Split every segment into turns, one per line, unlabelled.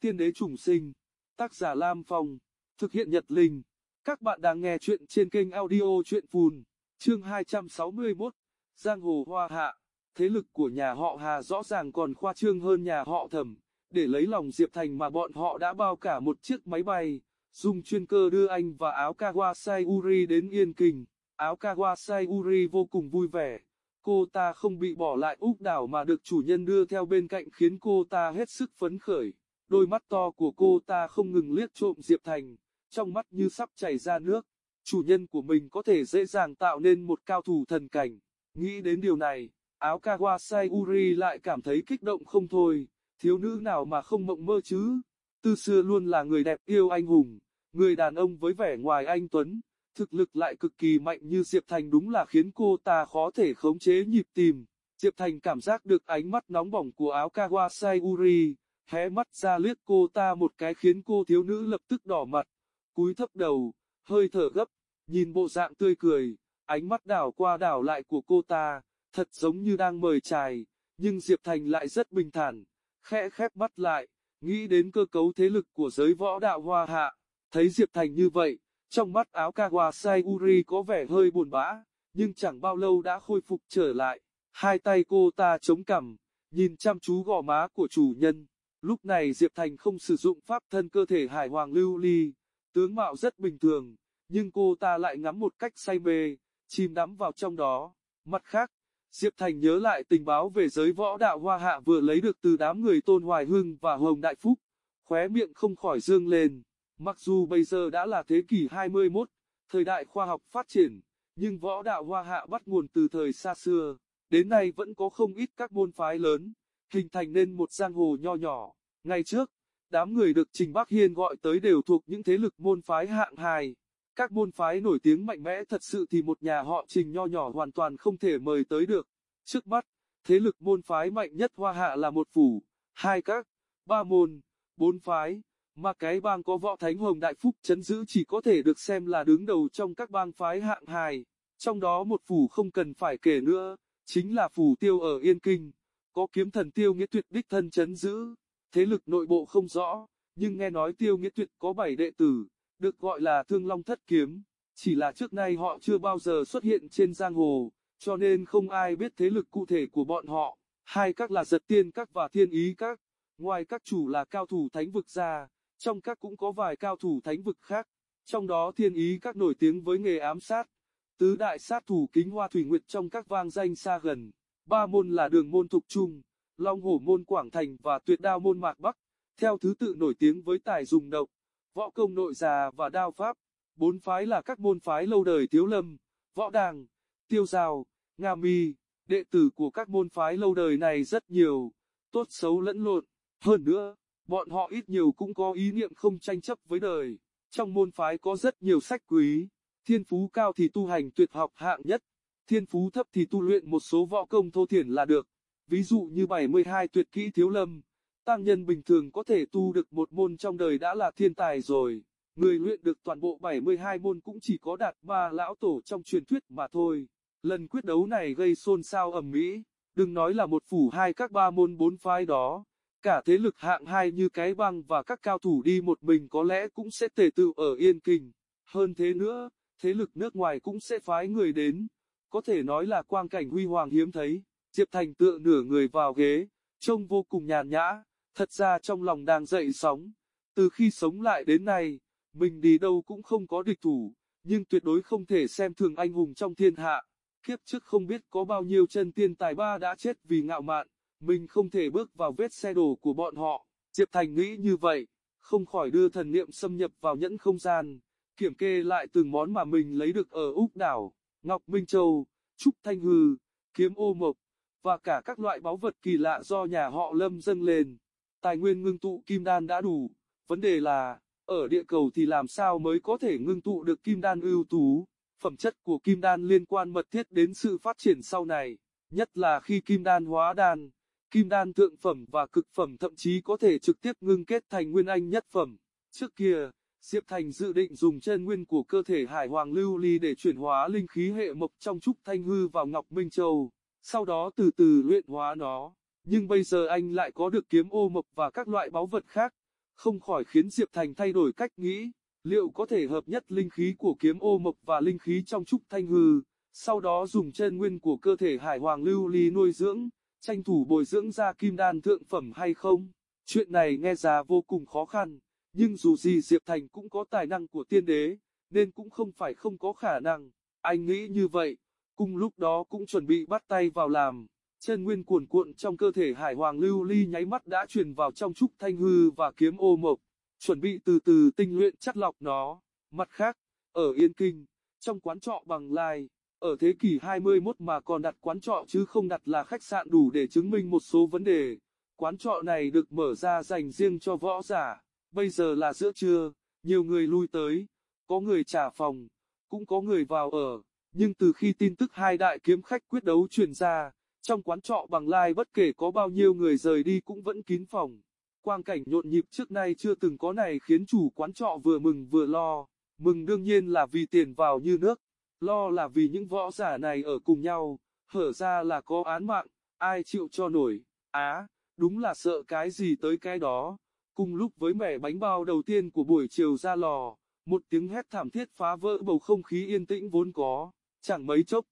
Tiên đế trùng sinh. Tác giả Lam Phong. Thực hiện Nhật Linh. Các bạn đang nghe chuyện trên kênh audio chuyện phùn. Chương 261. Giang hồ hoa hạ. Thế lực của nhà họ Hà rõ ràng còn khoa trương hơn nhà họ Thẩm. Để lấy lòng Diệp Thành mà bọn họ đã bao cả một chiếc máy bay. Dùng chuyên cơ đưa anh và áo Kawasai Uri đến Yên Kinh. Áo Kawasai Uri vô cùng vui vẻ. Cô ta không bị bỏ lại úc đảo mà được chủ nhân đưa theo bên cạnh khiến cô ta hết sức phấn khởi. Đôi mắt to của cô ta không ngừng liếc trộm Diệp Thành, trong mắt như sắp chảy ra nước. Chủ nhân của mình có thể dễ dàng tạo nên một cao thủ thần cảnh. Nghĩ đến điều này, áo Kawasai Uri lại cảm thấy kích động không thôi. Thiếu nữ nào mà không mộng mơ chứ? Từ xưa luôn là người đẹp yêu anh hùng, người đàn ông với vẻ ngoài anh Tuấn, thực lực lại cực kỳ mạnh như Diệp Thành đúng là khiến cô ta khó thể khống chế nhịp tim. Diệp Thành cảm giác được ánh mắt nóng bỏng của áo Kawasai Uri, hé mắt ra liếc cô ta một cái khiến cô thiếu nữ lập tức đỏ mặt, cúi thấp đầu, hơi thở gấp, nhìn bộ dạng tươi cười, ánh mắt đảo qua đảo lại của cô ta, thật giống như đang mời chài, nhưng Diệp Thành lại rất bình thản, khẽ khép mắt lại, nghĩ đến cơ cấu thế lực của giới võ đạo hoa hạ, thấy Diệp Thành như vậy, trong mắt áo Kawasai Uri có vẻ hơi buồn bã, nhưng chẳng bao lâu đã khôi phục trở lại. Hai tay cô ta chống cằm, nhìn chăm chú gò má của chủ nhân. Lúc này Diệp Thành không sử dụng pháp thân cơ thể hải hoàng lưu ly, tướng mạo rất bình thường, nhưng cô ta lại ngắm một cách say mê, chìm đắm vào trong đó. Mặt khác, Diệp Thành nhớ lại tình báo về giới võ đạo hoa hạ vừa lấy được từ đám người Tôn Hoài Hưng và Hồng Đại Phúc, khóe miệng không khỏi dương lên. Mặc dù bây giờ đã là thế kỷ 21, thời đại khoa học phát triển, nhưng võ đạo hoa hạ bắt nguồn từ thời xa xưa, đến nay vẫn có không ít các môn phái lớn, hình thành nên một giang hồ nho nhỏ. ngay trước, đám người được Trình Bắc Hiên gọi tới đều thuộc những thế lực môn phái hạng hài. Các môn phái nổi tiếng mạnh mẽ thật sự thì một nhà họ Trình nho nhỏ hoàn toàn không thể mời tới được. Trước mắt, thế lực môn phái mạnh nhất hoa hạ là một phủ, hai các, ba môn, bốn phái mà cái bang có võ thánh Hồng Đại Phúc chấn giữ chỉ có thể được xem là đứng đầu trong các bang phái hạng hài, trong đó một phủ không cần phải kể nữa, chính là phủ tiêu ở Yên Kinh, có kiếm thần tiêu nghĩa tuyệt đích thân chấn giữ, thế lực nội bộ không rõ, nhưng nghe nói tiêu nghĩa tuyệt có bảy đệ tử, được gọi là thương long thất kiếm, chỉ là trước nay họ chưa bao giờ xuất hiện trên giang hồ, cho nên không ai biết thế lực cụ thể của bọn họ, hai các là giật tiên các và thiên ý các, ngoài các chủ là cao thủ thánh vực ra trong các cũng có vài cao thủ thánh vực khác, trong đó thiên ý các nổi tiếng với nghề ám sát, tứ đại sát thủ kính hoa thủy nguyệt trong các vang danh xa gần, ba môn là đường môn thục trung, long hổ môn quảng thành và tuyệt đao môn mạc bắc, theo thứ tự nổi tiếng với tài dùng độc, võ công nội già và đao pháp, bốn phái là các môn phái lâu đời thiếu lâm, võ đàng, tiêu giao, nga mi, đệ tử của các môn phái lâu đời này rất nhiều, tốt xấu lẫn lộn, hơn nữa bọn họ ít nhiều cũng có ý niệm không tranh chấp với đời. Trong môn phái có rất nhiều sách quý, thiên phú cao thì tu hành tuyệt học hạng nhất, thiên phú thấp thì tu luyện một số võ công thô thiển là được. Ví dụ như 72 tuyệt kỹ thiếu lâm, tăng nhân bình thường có thể tu được một môn trong đời đã là thiên tài rồi. Người luyện được toàn bộ 72 môn cũng chỉ có đạt ba lão tổ trong truyền thuyết mà thôi. Lần quyết đấu này gây xôn xao ầm mỹ, đừng nói là một phủ hai các ba môn bốn phái đó. Cả thế lực hạng hai như cái băng và các cao thủ đi một mình có lẽ cũng sẽ tề tự ở Yên Kinh. Hơn thế nữa, thế lực nước ngoài cũng sẽ phái người đến. Có thể nói là quang cảnh huy hoàng hiếm thấy. Diệp Thành tựa nửa người vào ghế, trông vô cùng nhàn nhã, thật ra trong lòng đang dậy sóng. Từ khi sống lại đến nay, mình đi đâu cũng không có địch thủ, nhưng tuyệt đối không thể xem thường anh hùng trong thiên hạ. Kiếp trước không biết có bao nhiêu chân tiên tài ba đã chết vì ngạo mạn, mình không thể bước vào vết xe đổ của bọn họ. Diệp Thành nghĩ như vậy, không khỏi đưa thần niệm xâm nhập vào nhẫn không gian, kiểm kê lại từng món mà mình lấy được ở Úc đảo, Ngọc Minh Châu, Trúc Thanh Hư, Kiếm Ô Mộc, và cả các loại báu vật kỳ lạ do nhà họ Lâm dâng lên. Tài nguyên ngưng tụ kim đan đã đủ, vấn đề là, ở địa cầu thì làm sao mới có thể ngưng tụ được kim đan ưu tú, phẩm chất của kim đan liên quan mật thiết đến sự phát triển sau này, nhất là khi kim đan hóa đan kim đan thượng phẩm và cực phẩm thậm chí có thể trực tiếp ngưng kết thành nguyên anh nhất phẩm. Trước kia, Diệp Thành dự định dùng chân nguyên của cơ thể Hải Hoàng Lưu Ly để chuyển hóa linh khí hệ mộc trong trúc thanh hư vào Ngọc Minh Châu, sau đó từ từ luyện hóa nó. Nhưng bây giờ anh lại có được kiếm ô mộc và các loại báu vật khác, không khỏi khiến Diệp Thành thay đổi cách nghĩ, liệu có thể hợp nhất linh khí của kiếm ô mộc và linh khí trong trúc thanh hư, sau đó dùng chân nguyên của cơ thể hải hoàng lưu ly nuôi dưỡng, tranh thủ bồi dưỡng ra kim đan thượng phẩm hay không? Chuyện này nghe ra vô cùng khó khăn, nhưng dù gì Diệp Thành cũng có tài năng của tiên đế, nên cũng không phải không có khả năng. Anh nghĩ như vậy, cùng lúc đó cũng chuẩn bị bắt tay vào làm. Chân nguyên cuồn cuộn trong cơ thể hải hoàng lưu ly nháy mắt đã truyền vào trong trúc thanh hư và kiếm ô mộc, chuẩn bị từ từ tinh luyện chắt lọc nó. Mặt khác, ở Yên Kinh, trong quán trọ bằng lai, ở thế kỷ 21 mà còn đặt quán trọ chứ không đặt là khách sạn đủ để chứng minh một số vấn đề. Quán trọ này được mở ra dành riêng cho võ giả, bây giờ là giữa trưa, nhiều người lui tới, có người trả phòng, cũng có người vào ở, nhưng từ khi tin tức hai đại kiếm khách quyết đấu truyền ra, trong quán trọ bằng lai bất kể có bao nhiêu người rời đi cũng vẫn kín phòng. Quang cảnh nhộn nhịp trước nay chưa từng có này khiến chủ quán trọ vừa mừng vừa lo, mừng đương nhiên là vì tiền vào như nước, lo là vì những võ giả này ở cùng nhau, hở ra là có án mạng, ai chịu cho nổi, á, đúng là sợ cái gì tới cái đó. Cùng lúc với mẻ bánh bao đầu tiên của buổi chiều ra lò, một tiếng hét thảm thiết phá vỡ bầu không khí yên tĩnh vốn có, chẳng mấy chốc,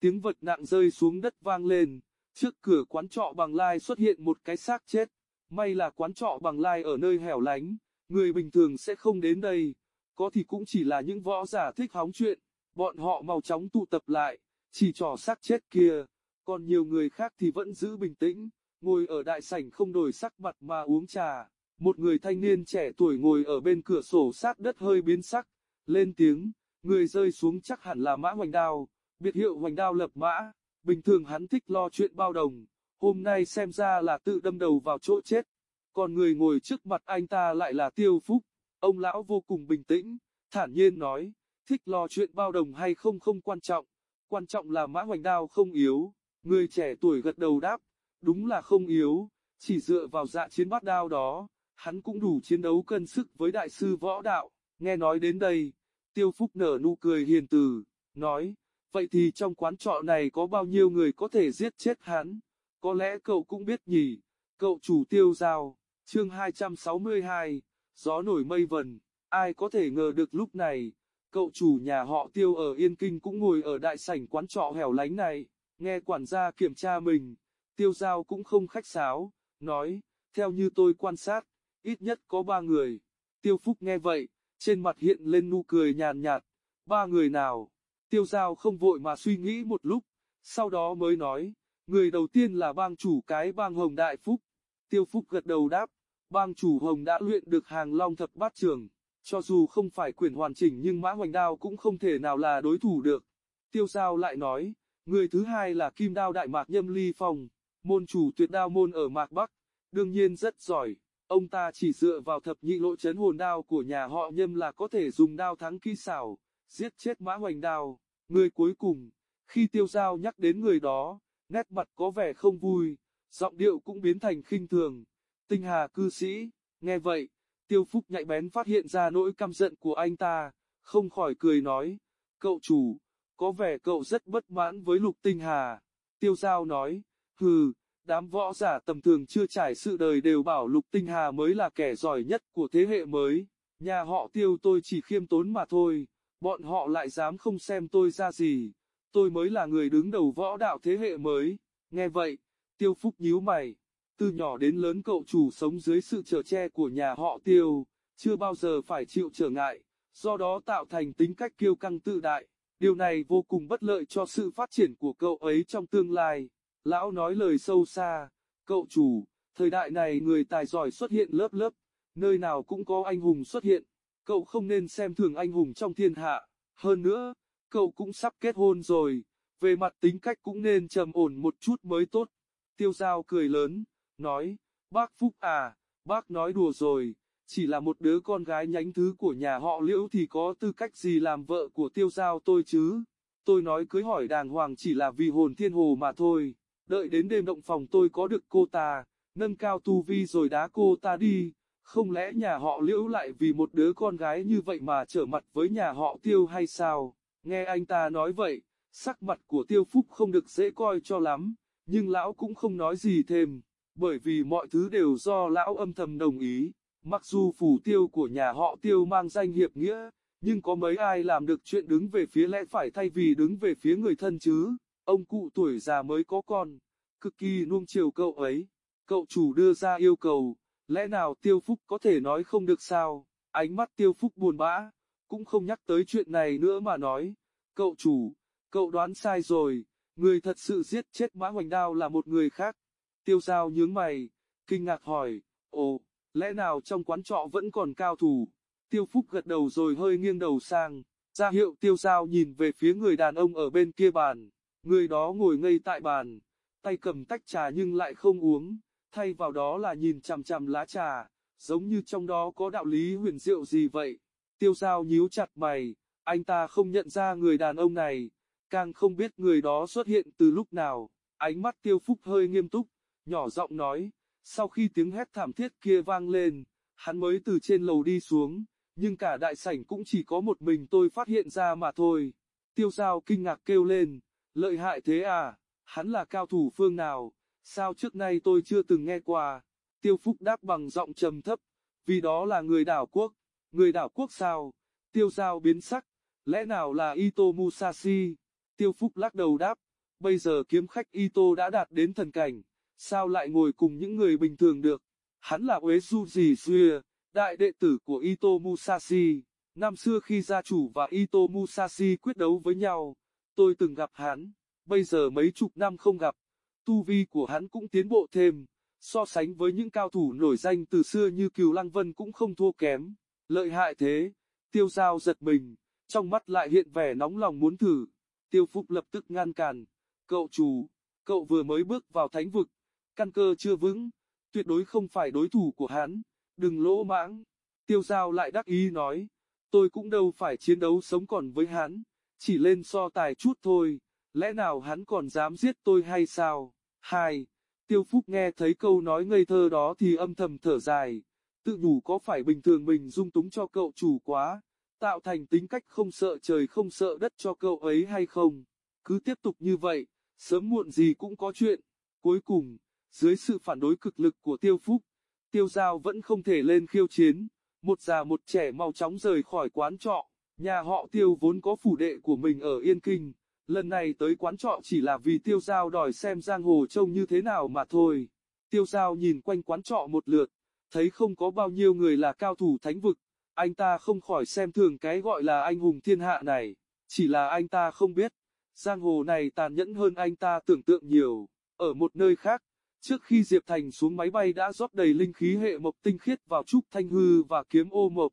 tiếng vật nặng rơi xuống đất vang lên, trước cửa quán trọ bằng lai xuất hiện một cái xác chết, may là quán trọ bằng lai ở nơi hẻo lánh, người bình thường sẽ không đến đây, có thì cũng chỉ là những võ giả thích hóng chuyện, bọn họ mau chóng tụ tập lại, chỉ trò xác chết kia, còn nhiều người khác thì vẫn giữ bình tĩnh, ngồi ở đại sảnh không đổi sắc mặt mà uống trà. Một người thanh niên trẻ tuổi ngồi ở bên cửa sổ sát đất hơi biến sắc, lên tiếng, người rơi xuống chắc hẳn là mã hoành đao, biệt hiệu hoành đao lập mã, bình thường hắn thích lo chuyện bao đồng, hôm nay xem ra là tự đâm đầu vào chỗ chết. Còn người ngồi trước mặt anh ta lại là tiêu phúc, ông lão vô cùng bình tĩnh, thản nhiên nói, thích lo chuyện bao đồng hay không không quan trọng, quan trọng là mã hoành đao không yếu, người trẻ tuổi gật đầu đáp, đúng là không yếu, chỉ dựa vào dạ chiến bát đao đó hắn cũng đủ chiến đấu cân sức với đại sư võ đạo. Nghe nói đến đây, Tiêu Phúc nở nụ cười hiền từ, nói, vậy thì trong quán trọ này có bao nhiêu người có thể giết chết hắn? Có lẽ cậu cũng biết nhỉ, cậu chủ tiêu giao, chương 262, gió nổi mây vần, ai có thể ngờ được lúc này, cậu chủ nhà họ tiêu ở Yên Kinh cũng ngồi ở đại sảnh quán trọ hẻo lánh này, nghe quản gia kiểm tra mình, tiêu giao cũng không khách sáo, nói, theo như tôi quan sát, ít nhất có ba người. Tiêu Phúc nghe vậy, trên mặt hiện lên nụ cười nhàn nhạt, ba người nào? Tiêu Giao không vội mà suy nghĩ một lúc, sau đó mới nói, người đầu tiên là bang chủ cái bang Hồng Đại Phúc. Tiêu Phúc gật đầu đáp, bang chủ Hồng đã luyện được hàng long thập bát trường, cho dù không phải quyền hoàn chỉnh nhưng mã hoành đao cũng không thể nào là đối thủ được. Tiêu Giao lại nói, người thứ hai là Kim Đao Đại Mạc Nhâm Ly Phong, môn chủ tuyệt đao môn ở Mạc Bắc, đương nhiên rất giỏi. Ông ta chỉ dựa vào thập nhị lộ chấn hồn đao của nhà họ nhâm là có thể dùng đao thắng kỹ xảo, giết chết mã hoành đao. Người cuối cùng, khi tiêu giao nhắc đến người đó, nét mặt có vẻ không vui, giọng điệu cũng biến thành khinh thường. Tinh hà cư sĩ, nghe vậy, tiêu phúc nhạy bén phát hiện ra nỗi căm giận của anh ta, không khỏi cười nói, cậu chủ, có vẻ cậu rất bất mãn với lục tinh hà. Tiêu giao nói, hừ, Đám võ giả tầm thường chưa trải sự đời đều bảo Lục Tinh Hà mới là kẻ giỏi nhất của thế hệ mới. Nhà họ tiêu tôi chỉ khiêm tốn mà thôi, bọn họ lại dám không xem tôi ra gì. Tôi mới là người đứng đầu võ đạo thế hệ mới. Nghe vậy, tiêu phúc nhíu mày. Từ nhỏ đến lớn cậu chủ sống dưới sự trở che của nhà họ tiêu, chưa bao giờ phải chịu trở ngại, do đó tạo thành tính cách kiêu căng tự đại. Điều này vô cùng bất lợi cho sự phát triển của cậu ấy trong tương lai. Lão nói lời sâu xa, cậu chủ, thời đại này người tài giỏi xuất hiện lớp lớp, nơi nào cũng có anh hùng xuất hiện, cậu không nên xem thường anh hùng trong thiên hạ, hơn nữa, cậu cũng sắp kết hôn rồi, về mặt tính cách cũng nên trầm ổn một chút mới tốt. Tiêu giao cười lớn, nói, bác Phúc à, bác nói đùa rồi, chỉ là một đứa con gái nhánh thứ của nhà họ liễu thì có tư cách gì làm vợ của tiêu giao tôi chứ. Tôi nói cưới hỏi đàng hoàng chỉ là vì hồn thiên hồ mà thôi đợi đến đêm động phòng tôi có được cô ta, nâng cao tu vi rồi đá cô ta đi, không lẽ nhà họ liễu lại vì một đứa con gái như vậy mà trở mặt với nhà họ tiêu hay sao? Nghe anh ta nói vậy, sắc mặt của tiêu phúc không được dễ coi cho lắm, nhưng lão cũng không nói gì thêm, bởi vì mọi thứ đều do lão âm thầm đồng ý. Mặc dù phủ tiêu của nhà họ tiêu mang danh hiệp nghĩa, nhưng có mấy ai làm được chuyện đứng về phía lẽ phải thay vì đứng về phía người thân chứ? Ông cụ tuổi già mới có con, cực kỳ nuông chiều cậu ấy. Cậu chủ đưa ra yêu cầu, lẽ nào tiêu phúc có thể nói không được sao? Ánh mắt tiêu phúc buồn bã, cũng không nhắc tới chuyện này nữa mà nói. Cậu chủ, cậu đoán sai rồi, người thật sự giết chết mã hoành đao là một người khác. Tiêu giao nhướng mày, kinh ngạc hỏi, ồ, lẽ nào trong quán trọ vẫn còn cao thủ? Tiêu Phúc gật đầu rồi hơi nghiêng đầu sang, ra hiệu tiêu giao nhìn về phía người đàn ông ở bên kia bàn. Người đó ngồi ngây tại bàn, tay cầm tách trà nhưng lại không uống, thay vào đó là nhìn chằm chằm lá trà, giống như trong đó có đạo lý huyền diệu gì vậy. Tiêu giao nhíu chặt mày, anh ta không nhận ra người đàn ông này, càng không biết người đó xuất hiện từ lúc nào. Ánh mắt tiêu phúc hơi nghiêm túc, nhỏ giọng nói, sau khi tiếng hét thảm thiết kia vang lên, hắn mới từ trên lầu đi xuống, nhưng cả đại sảnh cũng chỉ có một mình tôi phát hiện ra mà thôi. Tiêu giao kinh ngạc kêu lên, lợi hại thế à, hắn là cao thủ phương nào, sao trước nay tôi chưa từng nghe qua. Tiêu Phúc đáp bằng giọng trầm thấp, vì đó là người đảo quốc, người đảo quốc sao, tiêu giao biến sắc, lẽ nào là Ito Musashi, tiêu Phúc lắc đầu đáp, bây giờ kiếm khách Ito đã đạt đến thần cảnh, sao lại ngồi cùng những người bình thường được, hắn là Uesugi Suya, đại đệ tử của Ito Musashi, năm xưa khi gia chủ và Ito Musashi quyết đấu với nhau, tôi từng gặp hắn, bây giờ mấy chục năm không gặp, tu vi của hắn cũng tiến bộ thêm, so sánh với những cao thủ nổi danh từ xưa như Cừu Lăng Vân cũng không thua kém, lợi hại thế, tiêu giao giật mình, trong mắt lại hiện vẻ nóng lòng muốn thử, tiêu phúc lập tức ngăn cản, cậu chủ, cậu vừa mới bước vào thánh vực, căn cơ chưa vững, tuyệt đối không phải đối thủ của hắn, đừng lỗ mãng, tiêu giao lại đắc ý nói, tôi cũng đâu phải chiến đấu sống còn với hắn, chỉ lên so tài chút thôi, lẽ nào hắn còn dám giết tôi hay sao? Hai, Tiêu Phúc nghe thấy câu nói ngây thơ đó thì âm thầm thở dài, tự nhủ có phải bình thường mình dung túng cho cậu chủ quá, tạo thành tính cách không sợ trời không sợ đất cho cậu ấy hay không? Cứ tiếp tục như vậy, sớm muộn gì cũng có chuyện. Cuối cùng, dưới sự phản đối cực lực của Tiêu Phúc, Tiêu Giao vẫn không thể lên khiêu chiến, một già một trẻ mau chóng rời khỏi quán trọ, nhà họ Tiêu vốn có phủ đệ của mình ở Yên Kinh, lần này tới quán trọ chỉ là vì Tiêu Giao đòi xem giang hồ trông như thế nào mà thôi. Tiêu Giao nhìn quanh quán trọ một lượt, thấy không có bao nhiêu người là cao thủ thánh vực, anh ta không khỏi xem thường cái gọi là anh hùng thiên hạ này, chỉ là anh ta không biết, giang hồ này tàn nhẫn hơn anh ta tưởng tượng nhiều, ở một nơi khác, trước khi Diệp Thành xuống máy bay đã rót đầy linh khí hệ mộc tinh khiết vào trúc thanh hư và kiếm ô mộc,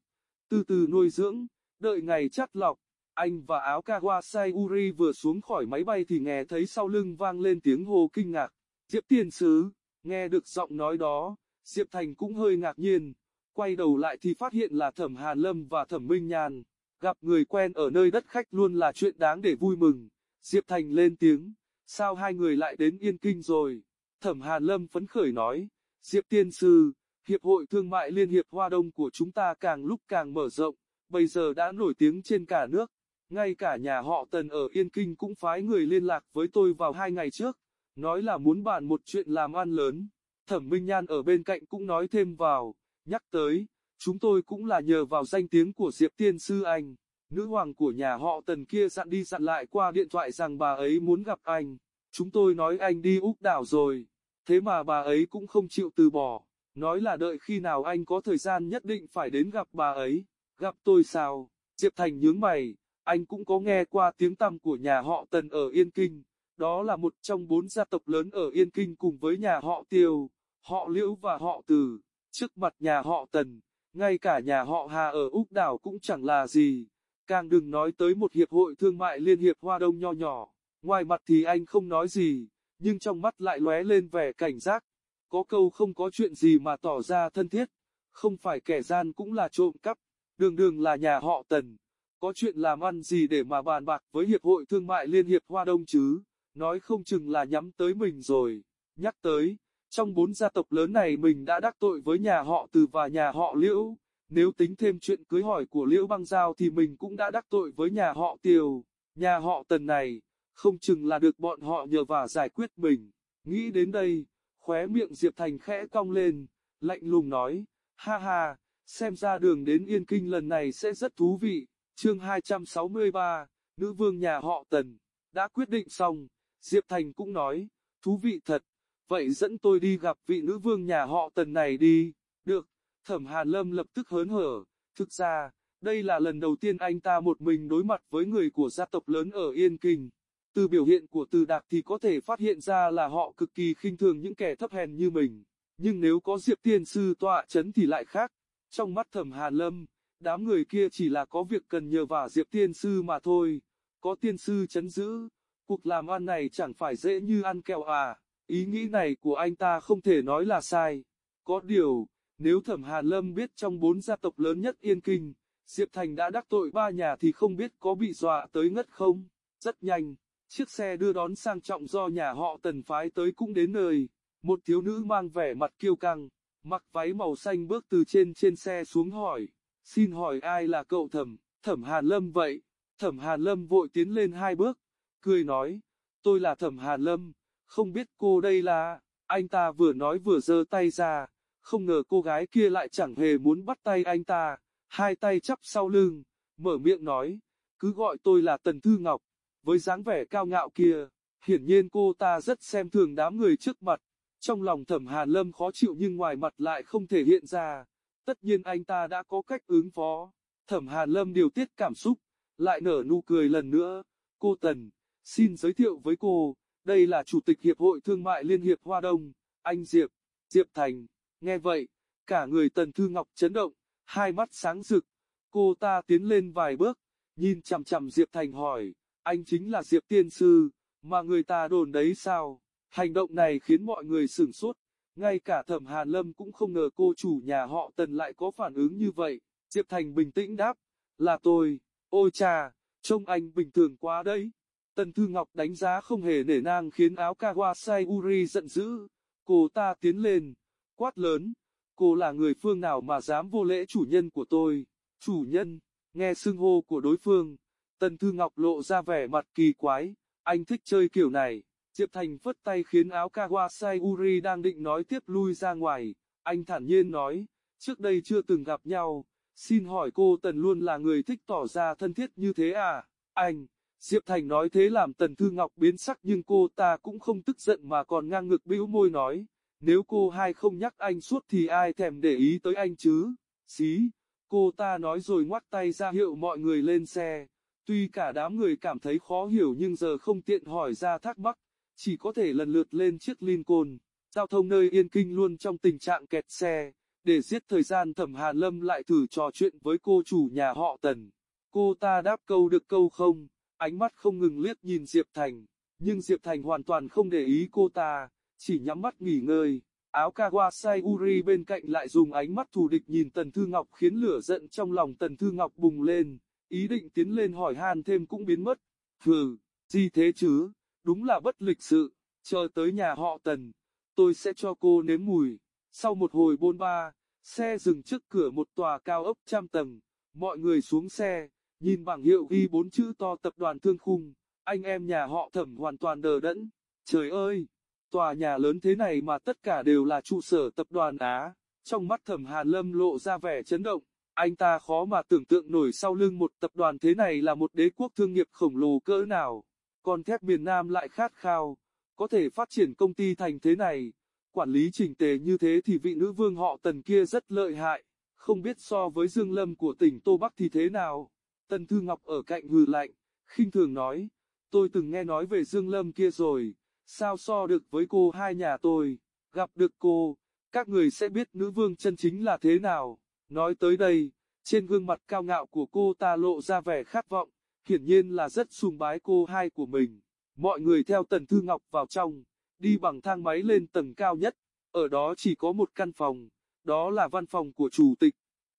từ từ nuôi dưỡng, đợi ngày chắt lọc. Anh và áo Kawasai Uri vừa xuống khỏi máy bay thì nghe thấy sau lưng vang lên tiếng hô kinh ngạc. Diệp tiền sứ, nghe được giọng nói đó, Diệp Thành cũng hơi ngạc nhiên, quay đầu lại thì phát hiện là Thẩm Hàn Lâm và Thẩm Minh Nhàn. Gặp người quen ở nơi đất khách luôn là chuyện đáng để vui mừng. Diệp Thành lên tiếng, sao hai người lại đến Yên Kinh rồi? Thẩm Hàn Lâm phấn khởi nói, Diệp Tiên Sư, Hiệp hội Thương mại Liên hiệp Hoa Đông của chúng ta càng lúc càng mở rộng, bây giờ đã nổi tiếng trên cả nước. Ngay cả nhà họ Tần ở Yên Kinh cũng phái người liên lạc với tôi vào hai ngày trước, nói là muốn bàn một chuyện làm ăn lớn. Thẩm Minh Nhan ở bên cạnh cũng nói thêm vào, nhắc tới, chúng tôi cũng là nhờ vào danh tiếng của Diệp Tiên Sư Anh. Nữ hoàng của nhà họ Tần kia dặn đi dặn lại qua điện thoại rằng bà ấy muốn gặp anh. Chúng tôi nói anh đi Úc đảo rồi. Thế mà bà ấy cũng không chịu từ bỏ. Nói là đợi khi nào anh có thời gian nhất định phải đến gặp bà ấy. Gặp tôi sao? Diệp Thành nhướng mày. Anh cũng có nghe qua tiếng tăm của nhà họ Tần ở Yên Kinh. Đó là một trong bốn gia tộc lớn ở Yên Kinh cùng với nhà họ Tiêu, họ Liễu và họ Từ. Trước mặt nhà họ Tần, ngay cả nhà họ Hà ở Úc đảo cũng chẳng là gì. Càng đừng nói tới một hiệp hội thương mại liên hiệp Hoa Đông nho nhỏ. Ngoài mặt thì anh không nói gì, nhưng trong mắt lại lóe lên vẻ cảnh giác. Có câu không có chuyện gì mà tỏ ra thân thiết, không phải kẻ gian cũng là trộm cắp, đường đường là nhà họ Tần. Có chuyện làm ăn gì để mà bàn bạc với Hiệp hội Thương mại Liên hiệp Hoa Đông chứ, nói không chừng là nhắm tới mình rồi. Nhắc tới, trong bốn gia tộc lớn này mình đã đắc tội với nhà họ Từ và nhà họ Liễu. Nếu tính thêm chuyện cưới hỏi của Liễu Băng Giao thì mình cũng đã đắc tội với nhà họ Tiều, nhà họ Tần này không chừng là được bọn họ nhờ và giải quyết mình. Nghĩ đến đây, khóe miệng Diệp Thành khẽ cong lên, lạnh lùng nói, Ha ha, xem ra đường đến Yên Kinh lần này sẽ rất thú vị. Chương 263, Nữ vương nhà họ Tần, đã quyết định xong, Diệp Thành cũng nói, thú vị thật, vậy dẫn tôi đi gặp vị nữ vương nhà họ Tần này đi. Được, Thẩm Hàn Lâm lập tức hớn hở, thực ra, đây là lần đầu tiên anh ta một mình đối mặt với người của gia tộc lớn ở Yên Kinh. Từ biểu hiện của Từ Đạc thì có thể phát hiện ra là họ cực kỳ khinh thường những kẻ thấp hèn như mình. Nhưng nếu có Diệp Tiên Sư tọa chấn thì lại khác. Trong mắt Thẩm Hàn Lâm, đám người kia chỉ là có việc cần nhờ vả Diệp Tiên Sư mà thôi. Có Tiên Sư chấn giữ, cuộc làm ăn này chẳng phải dễ như ăn kẹo à. Ý nghĩ này của anh ta không thể nói là sai. Có điều, nếu Thẩm Hàn Lâm biết trong bốn gia tộc lớn nhất Yên Kinh, Diệp Thành đã đắc tội ba nhà thì không biết có bị dọa tới ngất không. Rất nhanh, chiếc xe đưa đón sang trọng do nhà họ Tần phái tới cũng đến nơi. Một thiếu nữ mang vẻ mặt kiêu căng, mặc váy màu xanh bước từ trên trên xe xuống hỏi. Xin hỏi ai là cậu thẩm, thẩm Hàn Lâm vậy? Thẩm Hàn Lâm vội tiến lên hai bước, cười nói, tôi là thẩm Hàn Lâm, không biết cô đây là, anh ta vừa nói vừa giơ tay ra, không ngờ cô gái kia lại chẳng hề muốn bắt tay anh ta, hai tay chắp sau lưng, mở miệng nói, cứ gọi tôi là Tần Thư Ngọc, với dáng vẻ cao ngạo kia, hiển nhiên cô ta rất xem thường đám người trước mặt, trong lòng thẩm Hàn Lâm khó chịu nhưng ngoài mặt lại không thể hiện ra, tất nhiên anh ta đã có cách ứng phó, thẩm Hàn Lâm điều tiết cảm xúc, lại nở nụ cười lần nữa, cô Tần, xin giới thiệu với cô, đây là Chủ tịch Hiệp hội Thương mại Liên hiệp Hoa Đông, anh Diệp, Diệp Thành, nghe vậy, cả người Tần Thư Ngọc chấn động, hai mắt sáng rực, cô ta tiến lên vài bước, nhìn chằm chằm Diệp Thành hỏi, anh chính là Diệp Tiên Sư, mà người ta đồn đấy sao? Hành động này khiến mọi người sửng sốt, ngay cả thẩm Hàn Lâm cũng không ngờ cô chủ nhà họ Tần lại có phản ứng như vậy. Diệp Thành bình tĩnh đáp, là tôi, ôi cha, trông anh bình thường quá đấy. Tần Thư Ngọc đánh giá không hề nể nang khiến áo Kawasai Uri giận dữ, cô ta tiến lên, quát lớn, cô là người phương nào mà dám vô lễ chủ nhân của tôi, chủ nhân, nghe xưng hô của đối phương, Tần Thư Ngọc lộ ra vẻ mặt kỳ quái, anh thích chơi kiểu này. Diệp Thành phất tay khiến áo Kawasai Uri đang định nói tiếp lui ra ngoài, anh thản nhiên nói, trước đây chưa từng gặp nhau, xin hỏi cô Tần luôn là người thích tỏ ra thân thiết như thế à, anh, Diệp Thành nói thế làm Tần Thư Ngọc biến sắc nhưng cô ta cũng không tức giận mà còn ngang ngực bĩu môi nói, nếu cô hai không nhắc anh suốt thì ai thèm để ý tới anh chứ, xí, cô ta nói rồi ngoắt tay ra hiệu mọi người lên xe, tuy cả đám người cảm thấy khó hiểu nhưng giờ không tiện hỏi ra thắc mắc chỉ có thể lần lượt lên chiếc Lincoln. Giao thông nơi Yên Kinh luôn trong tình trạng kẹt xe, để giết thời gian thẩm hà Lâm lại thử trò chuyện với cô chủ nhà họ Tần. Cô ta đáp câu được câu không, ánh mắt không ngừng liếc nhìn Diệp Thành, nhưng Diệp Thành hoàn toàn không để ý cô ta, chỉ nhắm mắt nghỉ ngơi. Áo Kawasai Uri bên cạnh lại dùng ánh mắt thù địch nhìn Tần Thư Ngọc khiến lửa giận trong lòng Tần Thư Ngọc bùng lên, ý định tiến lên hỏi han thêm cũng biến mất. Hừ, gì thế chứ? Đúng là bất lịch sự, chờ tới nhà họ Tần, tôi sẽ cho cô nếm mùi. Sau một hồi bôn ba, xe dừng trước cửa một tòa cao ốc trăm tầng, mọi người xuống xe, nhìn bảng hiệu ghi bốn chữ to tập đoàn thương khung, anh em nhà họ thẩm hoàn toàn đờ đẫn. Trời ơi, tòa nhà lớn thế này mà tất cả đều là trụ sở tập đoàn Á, trong mắt thẩm Hàn Lâm lộ ra vẻ chấn động. Anh ta khó mà tưởng tượng nổi sau lưng một tập đoàn thế này là một đế quốc thương nghiệp khổng lồ cỡ nào con thép miền Nam lại khát khao, có thể phát triển công ty thành thế này, quản lý chỉnh tề như thế thì vị nữ vương họ tần kia rất lợi hại, không biết so với Dương Lâm của tỉnh Tô Bắc thì thế nào. Tần Thư Ngọc ở cạnh hừ lạnh, khinh thường nói, tôi từng nghe nói về Dương Lâm kia rồi, sao so được với cô hai nhà tôi, gặp được cô, các người sẽ biết nữ vương chân chính là thế nào. Nói tới đây, trên gương mặt cao ngạo của cô ta lộ ra vẻ khát vọng, hiển nhiên là rất sùng bái cô hai của mình. Mọi người theo Tần Thư Ngọc vào trong, đi bằng thang máy lên tầng cao nhất, ở đó chỉ có một căn phòng, đó là văn phòng của chủ tịch.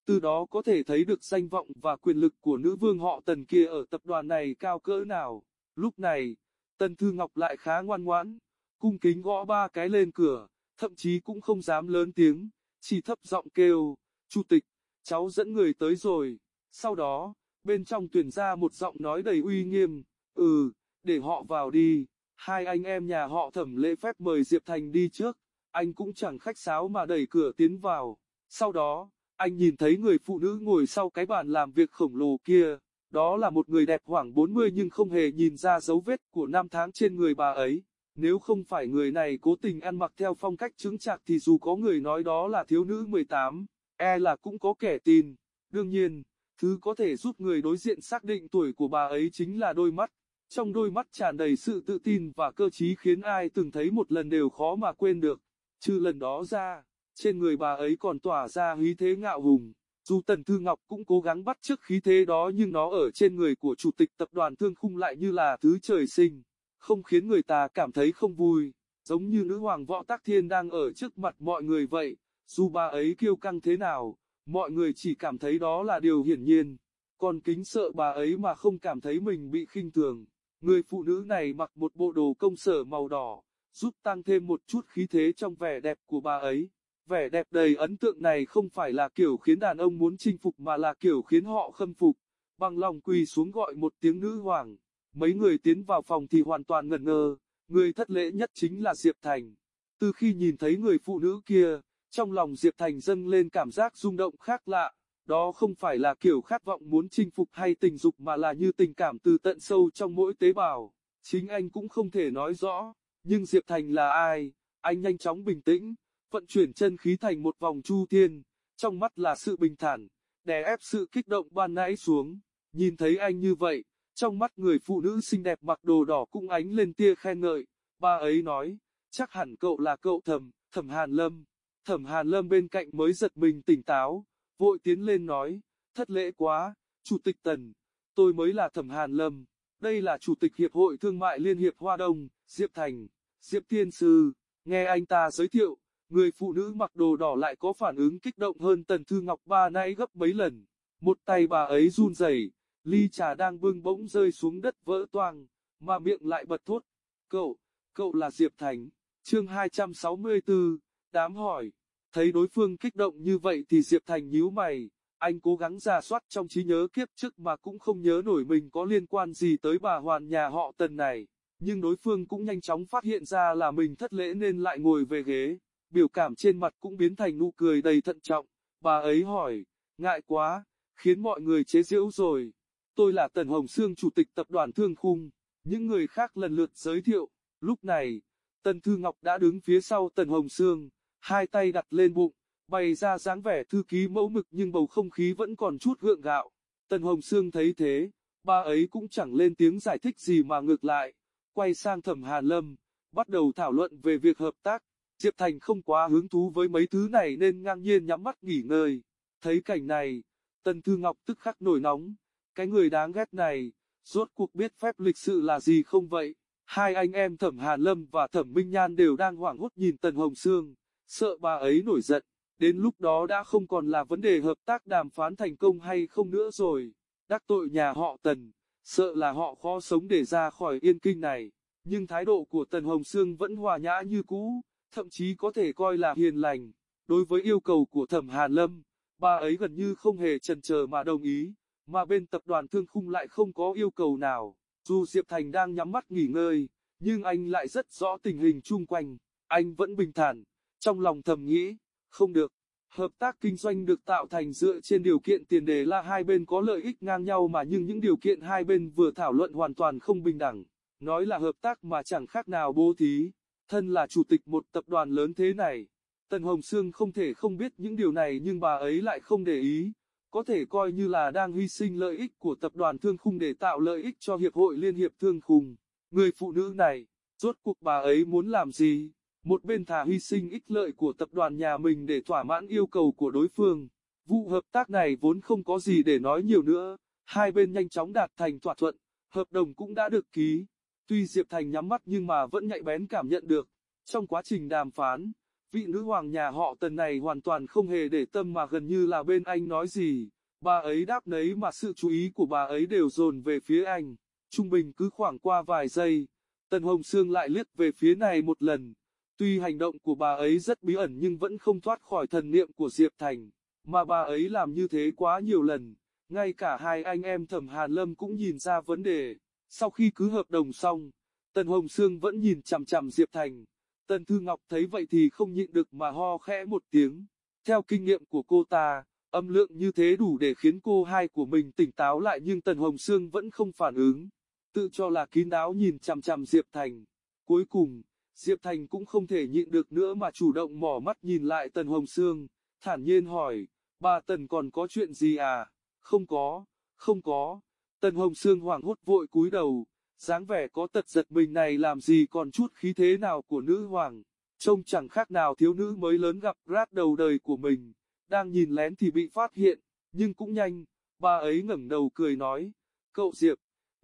Từ đó có thể thấy được danh vọng và quyền lực của nữ vương họ Tần kia ở tập đoàn này cao cỡ nào. Lúc này, Tần Thư Ngọc lại khá ngoan ngoãn, cung kính gõ ba cái lên cửa, thậm chí cũng không dám lớn tiếng, chỉ thấp giọng kêu, Chủ tịch, cháu dẫn người tới rồi. Sau đó, bên trong tuyển ra một giọng nói đầy uy nghiêm, ừ, để họ vào đi, hai anh em nhà họ thẩm lễ phép mời Diệp Thành đi trước, anh cũng chẳng khách sáo mà đẩy cửa tiến vào, Sau đó, anh nhìn thấy người phụ nữ ngồi sau cái bàn làm việc khổng lồ kia, đó là một người đẹp khoảng 40 nhưng không hề nhìn ra dấu vết của năm tháng trên người bà ấy. Nếu không phải người này cố tình ăn mặc theo phong cách chứng chạc thì dù có người nói đó là thiếu nữ 18, e là cũng có kẻ tin. Đương nhiên, thứ có thể giúp người đối diện xác định tuổi của bà ấy chính là đôi mắt. Trong đôi mắt tràn đầy sự tự tin và cơ trí khiến ai từng thấy một lần đều khó mà quên được. Trừ lần đó ra, trên người bà ấy còn tỏa ra khí thế ngạo hùng. Dù Tần Thư Ngọc cũng cố gắng bắt chước khí thế đó nhưng nó ở trên người của chủ tịch tập đoàn Thương Khung lại như là thứ trời sinh, không khiến người ta cảm thấy không vui, giống như nữ hoàng võ tác thiên đang ở trước mặt mọi người vậy, dù bà ấy kiêu căng thế nào, mọi người chỉ cảm thấy đó là điều hiển nhiên, còn kính sợ bà ấy mà không cảm thấy mình bị khinh thường. Người phụ nữ này mặc một bộ đồ công sở màu đỏ, giúp tăng thêm một chút khí thế trong vẻ đẹp của bà ấy. Vẻ đẹp đầy ấn tượng này không phải là kiểu khiến đàn ông muốn chinh phục mà là kiểu khiến họ khâm phục. Bằng lòng quỳ xuống gọi một tiếng nữ hoàng. Mấy người tiến vào phòng thì hoàn toàn ngẩn ngơ. Người thất lễ nhất chính là Diệp Thành. Từ khi nhìn thấy người phụ nữ kia, trong lòng Diệp Thành dâng lên cảm giác rung động khác lạ. Đó không phải là kiểu khát vọng muốn chinh phục hay tình dục mà là như tình cảm từ tận sâu trong mỗi tế bào. Chính anh cũng không thể nói rõ, nhưng Diệp Thành là ai? Anh nhanh chóng bình tĩnh, vận chuyển chân khí thành một vòng chu thiên, trong mắt là sự bình thản, đè ép sự kích động ban nãy xuống. Nhìn thấy anh như vậy, trong mắt người phụ nữ xinh đẹp mặc đồ đỏ cũng ánh lên tia khen ngợi, ba ấy nói, chắc hẳn cậu là cậu thầm, thẩm Hàn Lâm. Thẩm Hàn Lâm bên cạnh mới giật mình tỉnh táo, vội tiến lên nói, thất lễ quá, Chủ tịch Tần, tôi mới là Thẩm Hàn Lâm, đây là Chủ tịch Hiệp hội Thương mại Liên hiệp Hoa Đông, Diệp Thành, Diệp Tiên Sư, nghe anh ta giới thiệu, người phụ nữ mặc đồ đỏ lại có phản ứng kích động hơn Tần Thư Ngọc ba nãy gấp mấy lần, một tay bà ấy run rẩy, ly trà đang bưng bỗng rơi xuống đất vỡ toang, mà miệng lại bật thốt, cậu, cậu là Diệp Thành, chương 264, đám hỏi. Thấy đối phương kích động như vậy thì Diệp Thành nhíu mày, anh cố gắng ra soát trong trí nhớ kiếp trước mà cũng không nhớ nổi mình có liên quan gì tới bà hoàn nhà họ Tần này. Nhưng đối phương cũng nhanh chóng phát hiện ra là mình thất lễ nên lại ngồi về ghế, biểu cảm trên mặt cũng biến thành nụ cười đầy thận trọng. Bà ấy hỏi, ngại quá, khiến mọi người chế giễu rồi. Tôi là Tần Hồng Sương Chủ tịch Tập đoàn Thương Khung, những người khác lần lượt giới thiệu. Lúc này, Tần Thư Ngọc đã đứng phía sau Tần Hồng Sương hai tay đặt lên bụng, bày ra dáng vẻ thư ký mẫu mực nhưng bầu không khí vẫn còn chút gượng gạo. Tần Hồng Sương thấy thế, ba ấy cũng chẳng lên tiếng giải thích gì mà ngược lại, quay sang thẩm Hàn Lâm, bắt đầu thảo luận về việc hợp tác. Diệp Thành không quá hứng thú với mấy thứ này nên ngang nhiên nhắm mắt nghỉ ngơi. Thấy cảnh này, Tần Thư Ngọc tức khắc nổi nóng, cái người đáng ghét này, rốt cuộc biết phép lịch sự là gì không vậy? Hai anh em Thẩm Hàn Lâm và Thẩm Minh Nhan đều đang hoảng hốt nhìn Tần Hồng Sương, sợ bà ấy nổi giận, đến lúc đó đã không còn là vấn đề hợp tác đàm phán thành công hay không nữa rồi. Đắc tội nhà họ Tần, sợ là họ khó sống để ra khỏi yên kinh này, nhưng thái độ của Tần Hồng Sương vẫn hòa nhã như cũ, thậm chí có thể coi là hiền lành. Đối với yêu cầu của Thẩm Hàn Lâm, bà ấy gần như không hề chần chờ mà đồng ý, mà bên tập đoàn Thương Khung lại không có yêu cầu nào. Dù Diệp Thành đang nhắm mắt nghỉ ngơi, nhưng anh lại rất rõ tình hình chung quanh, anh vẫn bình thản, trong lòng thầm nghĩ, không được, hợp tác kinh doanh được tạo thành dựa trên điều kiện tiền đề là hai bên có lợi ích ngang nhau mà nhưng những điều kiện hai bên vừa thảo luận hoàn toàn không bình đẳng. Nói là hợp tác mà chẳng khác nào bố thí, thân là chủ tịch một tập đoàn lớn thế này. Tần Hồng Sương không thể không biết những điều này nhưng bà ấy lại không để ý, có thể coi như là đang hy sinh lợi ích của tập đoàn Thương Khung để tạo lợi ích cho Hiệp hội Liên hiệp Thương Khung. Người phụ nữ này, rốt cuộc bà ấy muốn làm gì? Một bên thà hy sinh ích lợi của tập đoàn nhà mình để thỏa mãn yêu cầu của đối phương. Vụ hợp tác này vốn không có gì để nói nhiều nữa, hai bên nhanh chóng đạt thành thỏa thuận, hợp đồng cũng đã được ký. Tuy Diệp Thành nhắm mắt nhưng mà vẫn nhạy bén cảm nhận được, trong quá trình đàm phán, vị nữ hoàng nhà họ tần này hoàn toàn không hề để tâm mà gần như là bên anh nói gì, bà ấy đáp nấy mà sự chú ý của bà ấy đều dồn về phía anh, trung bình cứ khoảng qua vài giây, Tần Hồng Sương lại liếc về phía này một lần, Tuy hành động của bà ấy rất bí ẩn nhưng vẫn không thoát khỏi thần niệm của Diệp Thành, mà bà ấy làm như thế quá nhiều lần, ngay cả hai anh em Thẩm Hàn Lâm cũng nhìn ra vấn đề. Sau khi cứ hợp đồng xong, Tần Hồng Sương vẫn nhìn chằm chằm Diệp Thành. Tần Thư Ngọc thấy vậy thì không nhịn được mà ho khẽ một tiếng. Theo kinh nghiệm của cô ta, âm lượng như thế đủ để khiến cô hai của mình tỉnh táo lại nhưng Tần Hồng Sương vẫn không phản ứng. Tự cho là kín đáo nhìn chằm chằm Diệp Thành. Cuối cùng, Diệp Thành cũng không thể nhịn được nữa mà chủ động mỏ mắt nhìn lại Tần Hồng Sương, thản nhiên hỏi, bà Tần còn có chuyện gì à? Không có, không có. Tần Hồng Sương hoảng hốt vội cúi đầu, dáng vẻ có tật giật mình này làm gì còn chút khí thế nào của nữ hoàng. Trông chẳng khác nào thiếu nữ mới lớn gặp rát đầu đời của mình, đang nhìn lén thì bị phát hiện, nhưng cũng nhanh, bà ấy ngẩng đầu cười nói, cậu Diệp,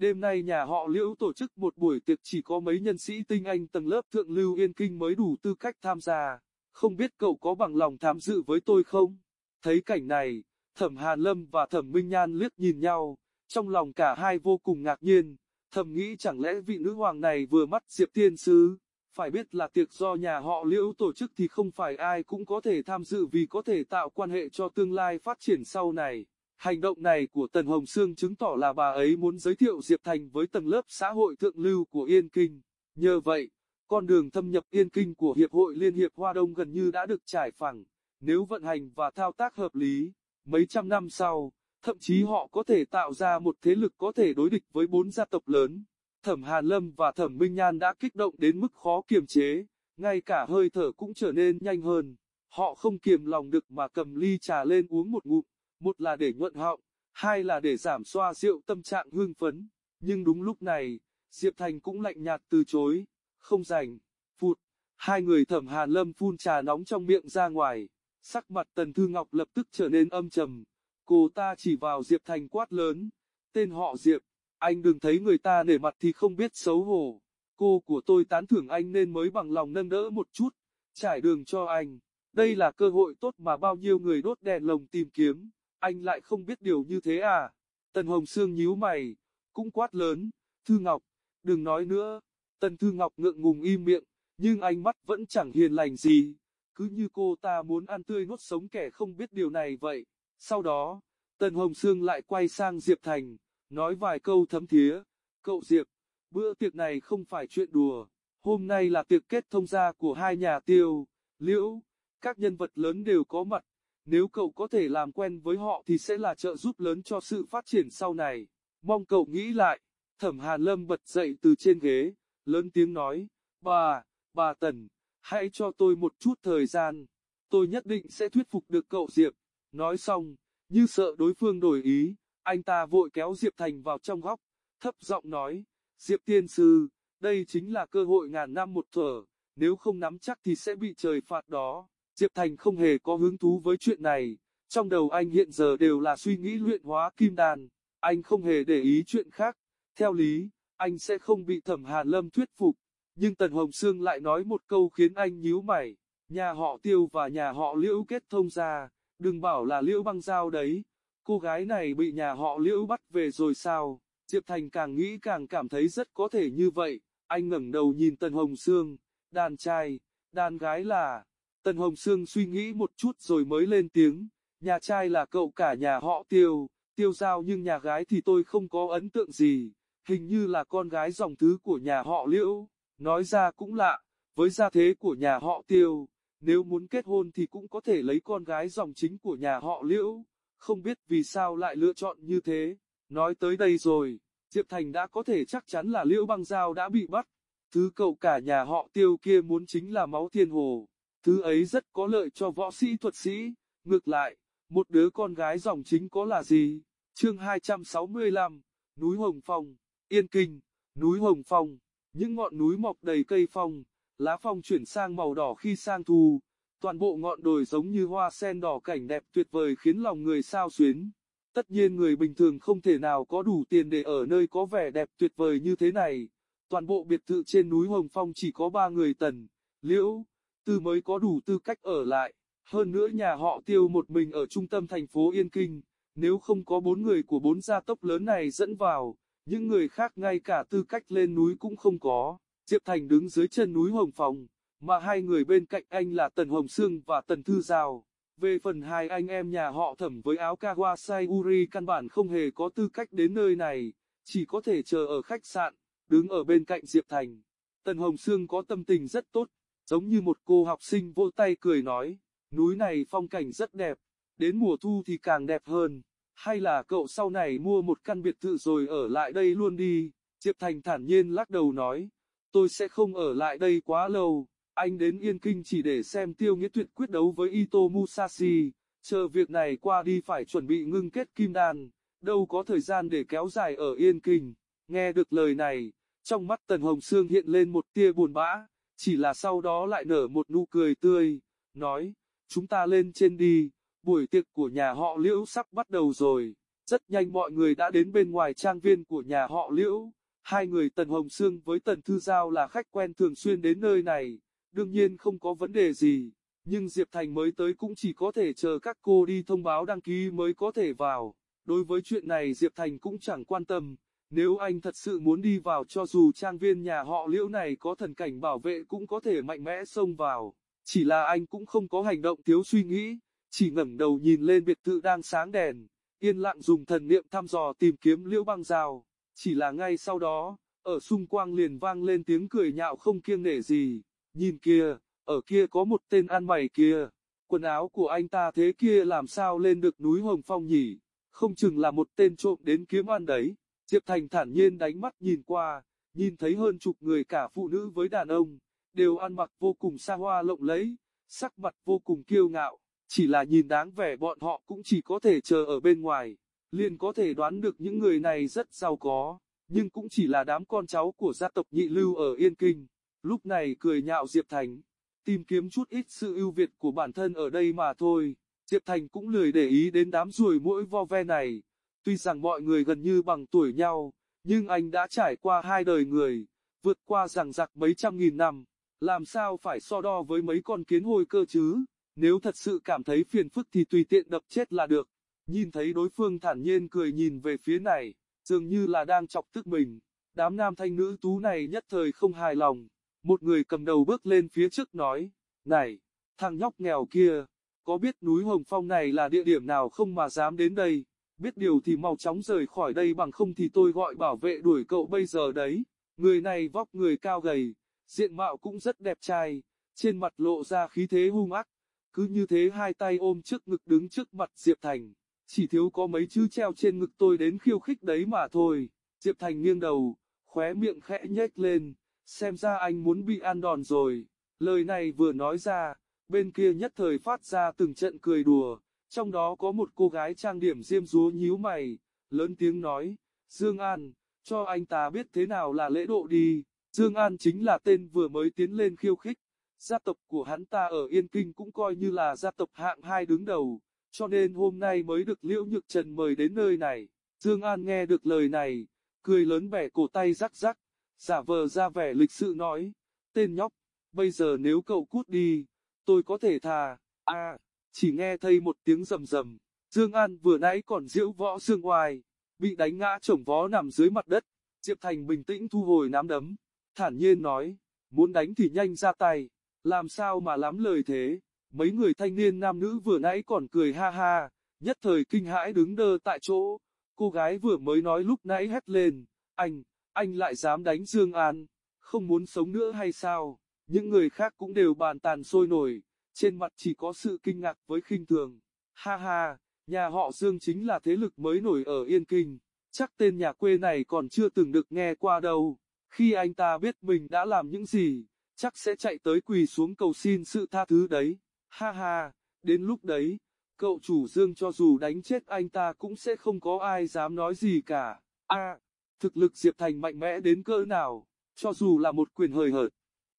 đêm nay nhà họ Liễu tổ chức một buổi tiệc chỉ có mấy nhân sĩ tinh anh tầng lớp thượng lưu yên kinh mới đủ tư cách tham gia, không biết cậu có bằng lòng tham dự với tôi không? Thấy cảnh này, Thẩm Hàn Lâm và Thẩm Minh Nhan liếc nhìn nhau, trong lòng cả hai vô cùng ngạc nhiên, thầm nghĩ chẳng lẽ vị nữ hoàng này vừa mắt Diệp Tiên Sứ, Phải biết là tiệc do nhà họ Liễu tổ chức thì không phải ai cũng có thể tham dự vì có thể tạo quan hệ cho tương lai phát triển sau này. Hành động này của Tần Hồng Sương chứng tỏ là bà ấy muốn giới thiệu Diệp Thành với tầng lớp xã hội thượng lưu của Yên Kinh. Nhờ vậy, con đường thâm nhập Yên Kinh của Hiệp hội Liên hiệp Hoa Đông gần như đã được trải phẳng. Nếu vận hành và thao tác hợp lý, mấy trăm năm sau, thậm chí họ có thể tạo ra một thế lực có thể đối địch với bốn gia tộc lớn. Thẩm Hàn Lâm và Thẩm Minh Nhan đã kích động đến mức khó kiềm chế, ngay cả hơi thở cũng trở nên nhanh hơn. Họ không kiềm lòng được mà cầm ly trà lên uống một ngụm, một là để nhuận họng, hai là để giảm xoa rượu tâm trạng hưng phấn. Nhưng đúng lúc này, Diệp Thành cũng lạnh nhạt từ chối, không rảnh, phụt, hai người Thẩm Hàn Lâm phun trà nóng trong miệng ra ngoài, sắc mặt Tần Thư Ngọc lập tức trở nên âm trầm. Cô ta chỉ vào Diệp Thành quát lớn, tên họ Diệp, anh đừng thấy người ta nể mặt thì không biết xấu hổ. Cô của tôi tán thưởng anh nên mới bằng lòng nâng đỡ một chút, trải đường cho anh. Đây là cơ hội tốt mà bao nhiêu người đốt đèn lồng tìm kiếm, anh lại không biết điều như thế à. Tần Hồng Sương nhíu mày, cũng quát lớn, Thư Ngọc, đừng nói nữa. Tần Thư Ngọc ngượng ngùng im miệng, nhưng ánh mắt vẫn chẳng hiền lành gì. Cứ như cô ta muốn ăn tươi nuốt sống kẻ không biết điều này vậy. Sau đó, Tần Hồng Sương lại quay sang Diệp Thành, nói vài câu thấm thía. Cậu Diệp, bữa tiệc này không phải chuyện đùa. Hôm nay là tiệc kết thông gia của hai nhà tiêu, liễu, các nhân vật lớn đều có mặt. Nếu cậu có thể làm quen với họ thì sẽ là trợ giúp lớn cho sự phát triển sau này. Mong cậu nghĩ lại. Thẩm Hàn Lâm bật dậy từ trên ghế, lớn tiếng nói, bà, bà Tần, hãy cho tôi một chút thời gian. Tôi nhất định sẽ thuyết phục được cậu Diệp. Nói xong, như sợ đối phương đổi ý, anh ta vội kéo Diệp Thành vào trong góc, thấp giọng nói, Diệp Tiên Sư, đây chính là cơ hội ngàn năm một thở, nếu không nắm chắc thì sẽ bị trời phạt đó. Diệp Thành không hề có hứng thú với chuyện này, trong đầu anh hiện giờ đều là suy nghĩ luyện hóa kim đan, anh không hề để ý chuyện khác, theo lý, anh sẽ không bị thẩm Hàn Lâm thuyết phục, nhưng Tần Hồng Sương lại nói một câu khiến anh nhíu mày, nhà họ Tiêu và nhà họ Liễu kết thông ra, đừng bảo là Liễu băng giao đấy, cô gái này bị nhà họ Liễu bắt về rồi sao, Diệp Thành càng nghĩ càng cảm thấy rất có thể như vậy, anh ngẩng đầu nhìn Tần Hồng Sương, đàn trai, đàn gái là, Tần Hồng Sương suy nghĩ một chút rồi mới lên tiếng, nhà trai là cậu cả nhà họ Tiêu, Tiêu Giao nhưng nhà gái thì tôi không có ấn tượng gì, hình như là con gái dòng thứ của nhà họ Liễu, nói ra cũng lạ, với gia thế của nhà họ Tiêu, nếu muốn kết hôn thì cũng có thể lấy con gái dòng chính của nhà họ Liễu, không biết vì sao lại lựa chọn như thế. Nói tới đây rồi, Diệp Thành đã có thể chắc chắn là Liễu Băng Giao đã bị bắt. Thứ cậu cả nhà họ tiêu kia muốn chính là máu thiên hồ. Thứ ấy rất có lợi cho võ sĩ thuật sĩ. Ngược lại, một đứa con gái dòng chính có là gì? Chương 265, Núi Hồng Phong, Yên Kinh, Núi Hồng Phong, những ngọn núi mọc đầy cây phong, lá phong chuyển sang màu đỏ khi sang thu, toàn bộ ngọn đồi giống như hoa sen đỏ cảnh đẹp tuyệt vời khiến lòng người sao xuyến. Tất nhiên người bình thường không thể nào có đủ tiền để ở nơi có vẻ đẹp tuyệt vời như thế này. Toàn bộ biệt thự trên núi Hồng Phong chỉ có ba người tần, liễu, tư mới có đủ tư cách ở lại. Hơn nữa nhà họ tiêu một mình ở trung tâm thành phố Yên Kinh, nếu không có bốn người của bốn gia tốc lớn này dẫn vào, những người khác ngay cả tư cách lên núi cũng không có. Diệp Thành đứng dưới chân núi Hồng phòng, mà hai người bên cạnh anh là Tần Hồng Sương và Tần Thư Giao. Về phần hai anh em nhà họ thẩm với áo Kawasai Uri căn bản không hề có tư cách đến nơi này, chỉ có thể chờ ở khách sạn, đứng ở bên cạnh Diệp Thành. Tần Hồng Sương có tâm tình rất tốt, giống như một cô học sinh vỗ tay cười nói, núi này phong cảnh rất đẹp, đến mùa thu thì càng đẹp hơn. Hay là cậu sau này mua một căn biệt thự rồi ở lại đây luôn đi, Diệp Thành thản nhiên lắc đầu nói, tôi sẽ không ở lại đây quá lâu, anh đến Yên Kinh chỉ để xem tiêu nghĩa tuyệt quyết đấu với Ito Musashi, chờ việc này qua đi phải chuẩn bị ngưng kết kim đan, đâu có thời gian để kéo dài ở Yên Kinh. Nghe được lời này, trong mắt Tần Hồng Sương hiện lên một tia buồn bã, chỉ là sau đó lại nở một nụ cười tươi, nói, chúng ta lên trên đi, buổi tiệc của nhà họ Liễu sắp bắt đầu rồi. Rất nhanh mọi người đã đến bên ngoài trang viên của nhà họ Liễu. Hai người Tần Hồng Sương với Tần Thư Giao là khách quen thường xuyên đến nơi này, đương nhiên không có vấn đề gì. Nhưng Diệp Thành mới tới cũng chỉ có thể chờ các cô đi thông báo đăng ký mới có thể vào. Đối với chuyện này Diệp Thành cũng chẳng quan tâm. Nếu anh thật sự muốn đi vào cho dù trang viên nhà họ liễu này có thần cảnh bảo vệ cũng có thể mạnh mẽ xông vào. Chỉ là anh cũng không có hành động thiếu suy nghĩ, chỉ ngẩng đầu nhìn lên biệt thự đang sáng đèn, yên lặng dùng thần niệm thăm dò tìm kiếm liễu băng rào. Chỉ là ngay sau đó, ở xung quanh liền vang lên tiếng cười nhạo không kiêng nể gì. Nhìn kia, ở kia có một tên ăn mày kia. Quần áo của anh ta thế kia làm sao lên được núi Hồng Phong nhỉ? Không chừng là một tên trộm đến kiếm ăn đấy. Diệp Thành thản nhiên đánh mắt nhìn qua, nhìn thấy hơn chục người cả phụ nữ với đàn ông, đều ăn mặc vô cùng xa hoa lộng lẫy, sắc mặt vô cùng kiêu ngạo, chỉ là nhìn đáng vẻ bọn họ cũng chỉ có thể chờ ở bên ngoài, liền có thể đoán được những người này rất giàu có, nhưng cũng chỉ là đám con cháu của gia tộc nhị lưu ở Yên Kinh, lúc này cười nhạo Diệp Thành, tìm kiếm chút ít sự ưu việt của bản thân ở đây mà thôi, Diệp Thành cũng lười để ý đến đám ruồi mũi vo ve này. Tuy rằng mọi người gần như bằng tuổi nhau, nhưng anh đã trải qua hai đời người, vượt qua rằng giặc mấy trăm nghìn năm, làm sao phải so đo với mấy con kiến hôi cơ chứ, nếu thật sự cảm thấy phiền phức thì tùy tiện đập chết là được. Nhìn thấy đối phương thản nhiên cười nhìn về phía này, dường như là đang chọc tức mình, đám nam thanh nữ tú này nhất thời không hài lòng, một người cầm đầu bước lên phía trước nói, này, thằng nhóc nghèo kia, có biết núi Hồng Phong này là địa điểm nào không mà dám đến đây? Biết điều thì mau chóng rời khỏi đây bằng không thì tôi gọi bảo vệ đuổi cậu bây giờ đấy. Người này vóc người cao gầy, diện mạo cũng rất đẹp trai, trên mặt lộ ra khí thế hung ác, cứ như thế hai tay ôm trước ngực đứng trước mặt Diệp Thành, chỉ thiếu có mấy chữ treo trên ngực tôi đến khiêu khích đấy mà thôi. Diệp Thành nghiêng đầu, khóe miệng khẽ nhếch lên, xem ra anh muốn bị ăn đòn rồi. Lời này vừa nói ra, bên kia nhất thời phát ra từng trận cười đùa, trong đó có một cô gái trang điểm diêm dúa nhíu mày, lớn tiếng nói, Dương An, cho anh ta biết thế nào là lễ độ đi. Dương An chính là tên vừa mới tiến lên khiêu khích. Gia tộc của hắn ta ở Yên Kinh cũng coi như là gia tộc hạng hai đứng đầu, cho nên hôm nay mới được Liễu Nhược Trần mời đến nơi này. Dương An nghe được lời này, cười lớn bẻ cổ tay rắc rắc, giả vờ ra vẻ lịch sự nói, tên nhóc, bây giờ nếu cậu cút đi, tôi có thể thà, a chỉ nghe thấy một tiếng rầm rầm, Dương An vừa nãy còn diễu võ dương oai, bị đánh ngã chồng vó nằm dưới mặt đất, Diệp Thành bình tĩnh thu hồi nắm đấm, thản nhiên nói, muốn đánh thì nhanh ra tay, làm sao mà lắm lời thế, mấy người thanh niên nam nữ vừa nãy còn cười ha ha, nhất thời kinh hãi đứng đơ tại chỗ, cô gái vừa mới nói lúc nãy hét lên, anh, anh lại dám đánh Dương An, không muốn sống nữa hay sao, những người khác cũng đều bàn tàn sôi nổi trên mặt chỉ có sự kinh ngạc với khinh thường. Ha ha, nhà họ Dương chính là thế lực mới nổi ở Yên Kinh, chắc tên nhà quê này còn chưa từng được nghe qua đâu. Khi anh ta biết mình đã làm những gì, chắc sẽ chạy tới quỳ xuống cầu xin sự tha thứ đấy. Ha ha, đến lúc đấy, cậu chủ Dương cho dù đánh chết anh ta cũng sẽ không có ai dám nói gì cả. A, thực lực Diệp Thành mạnh mẽ đến cỡ nào, cho dù là một quyền hời hợt,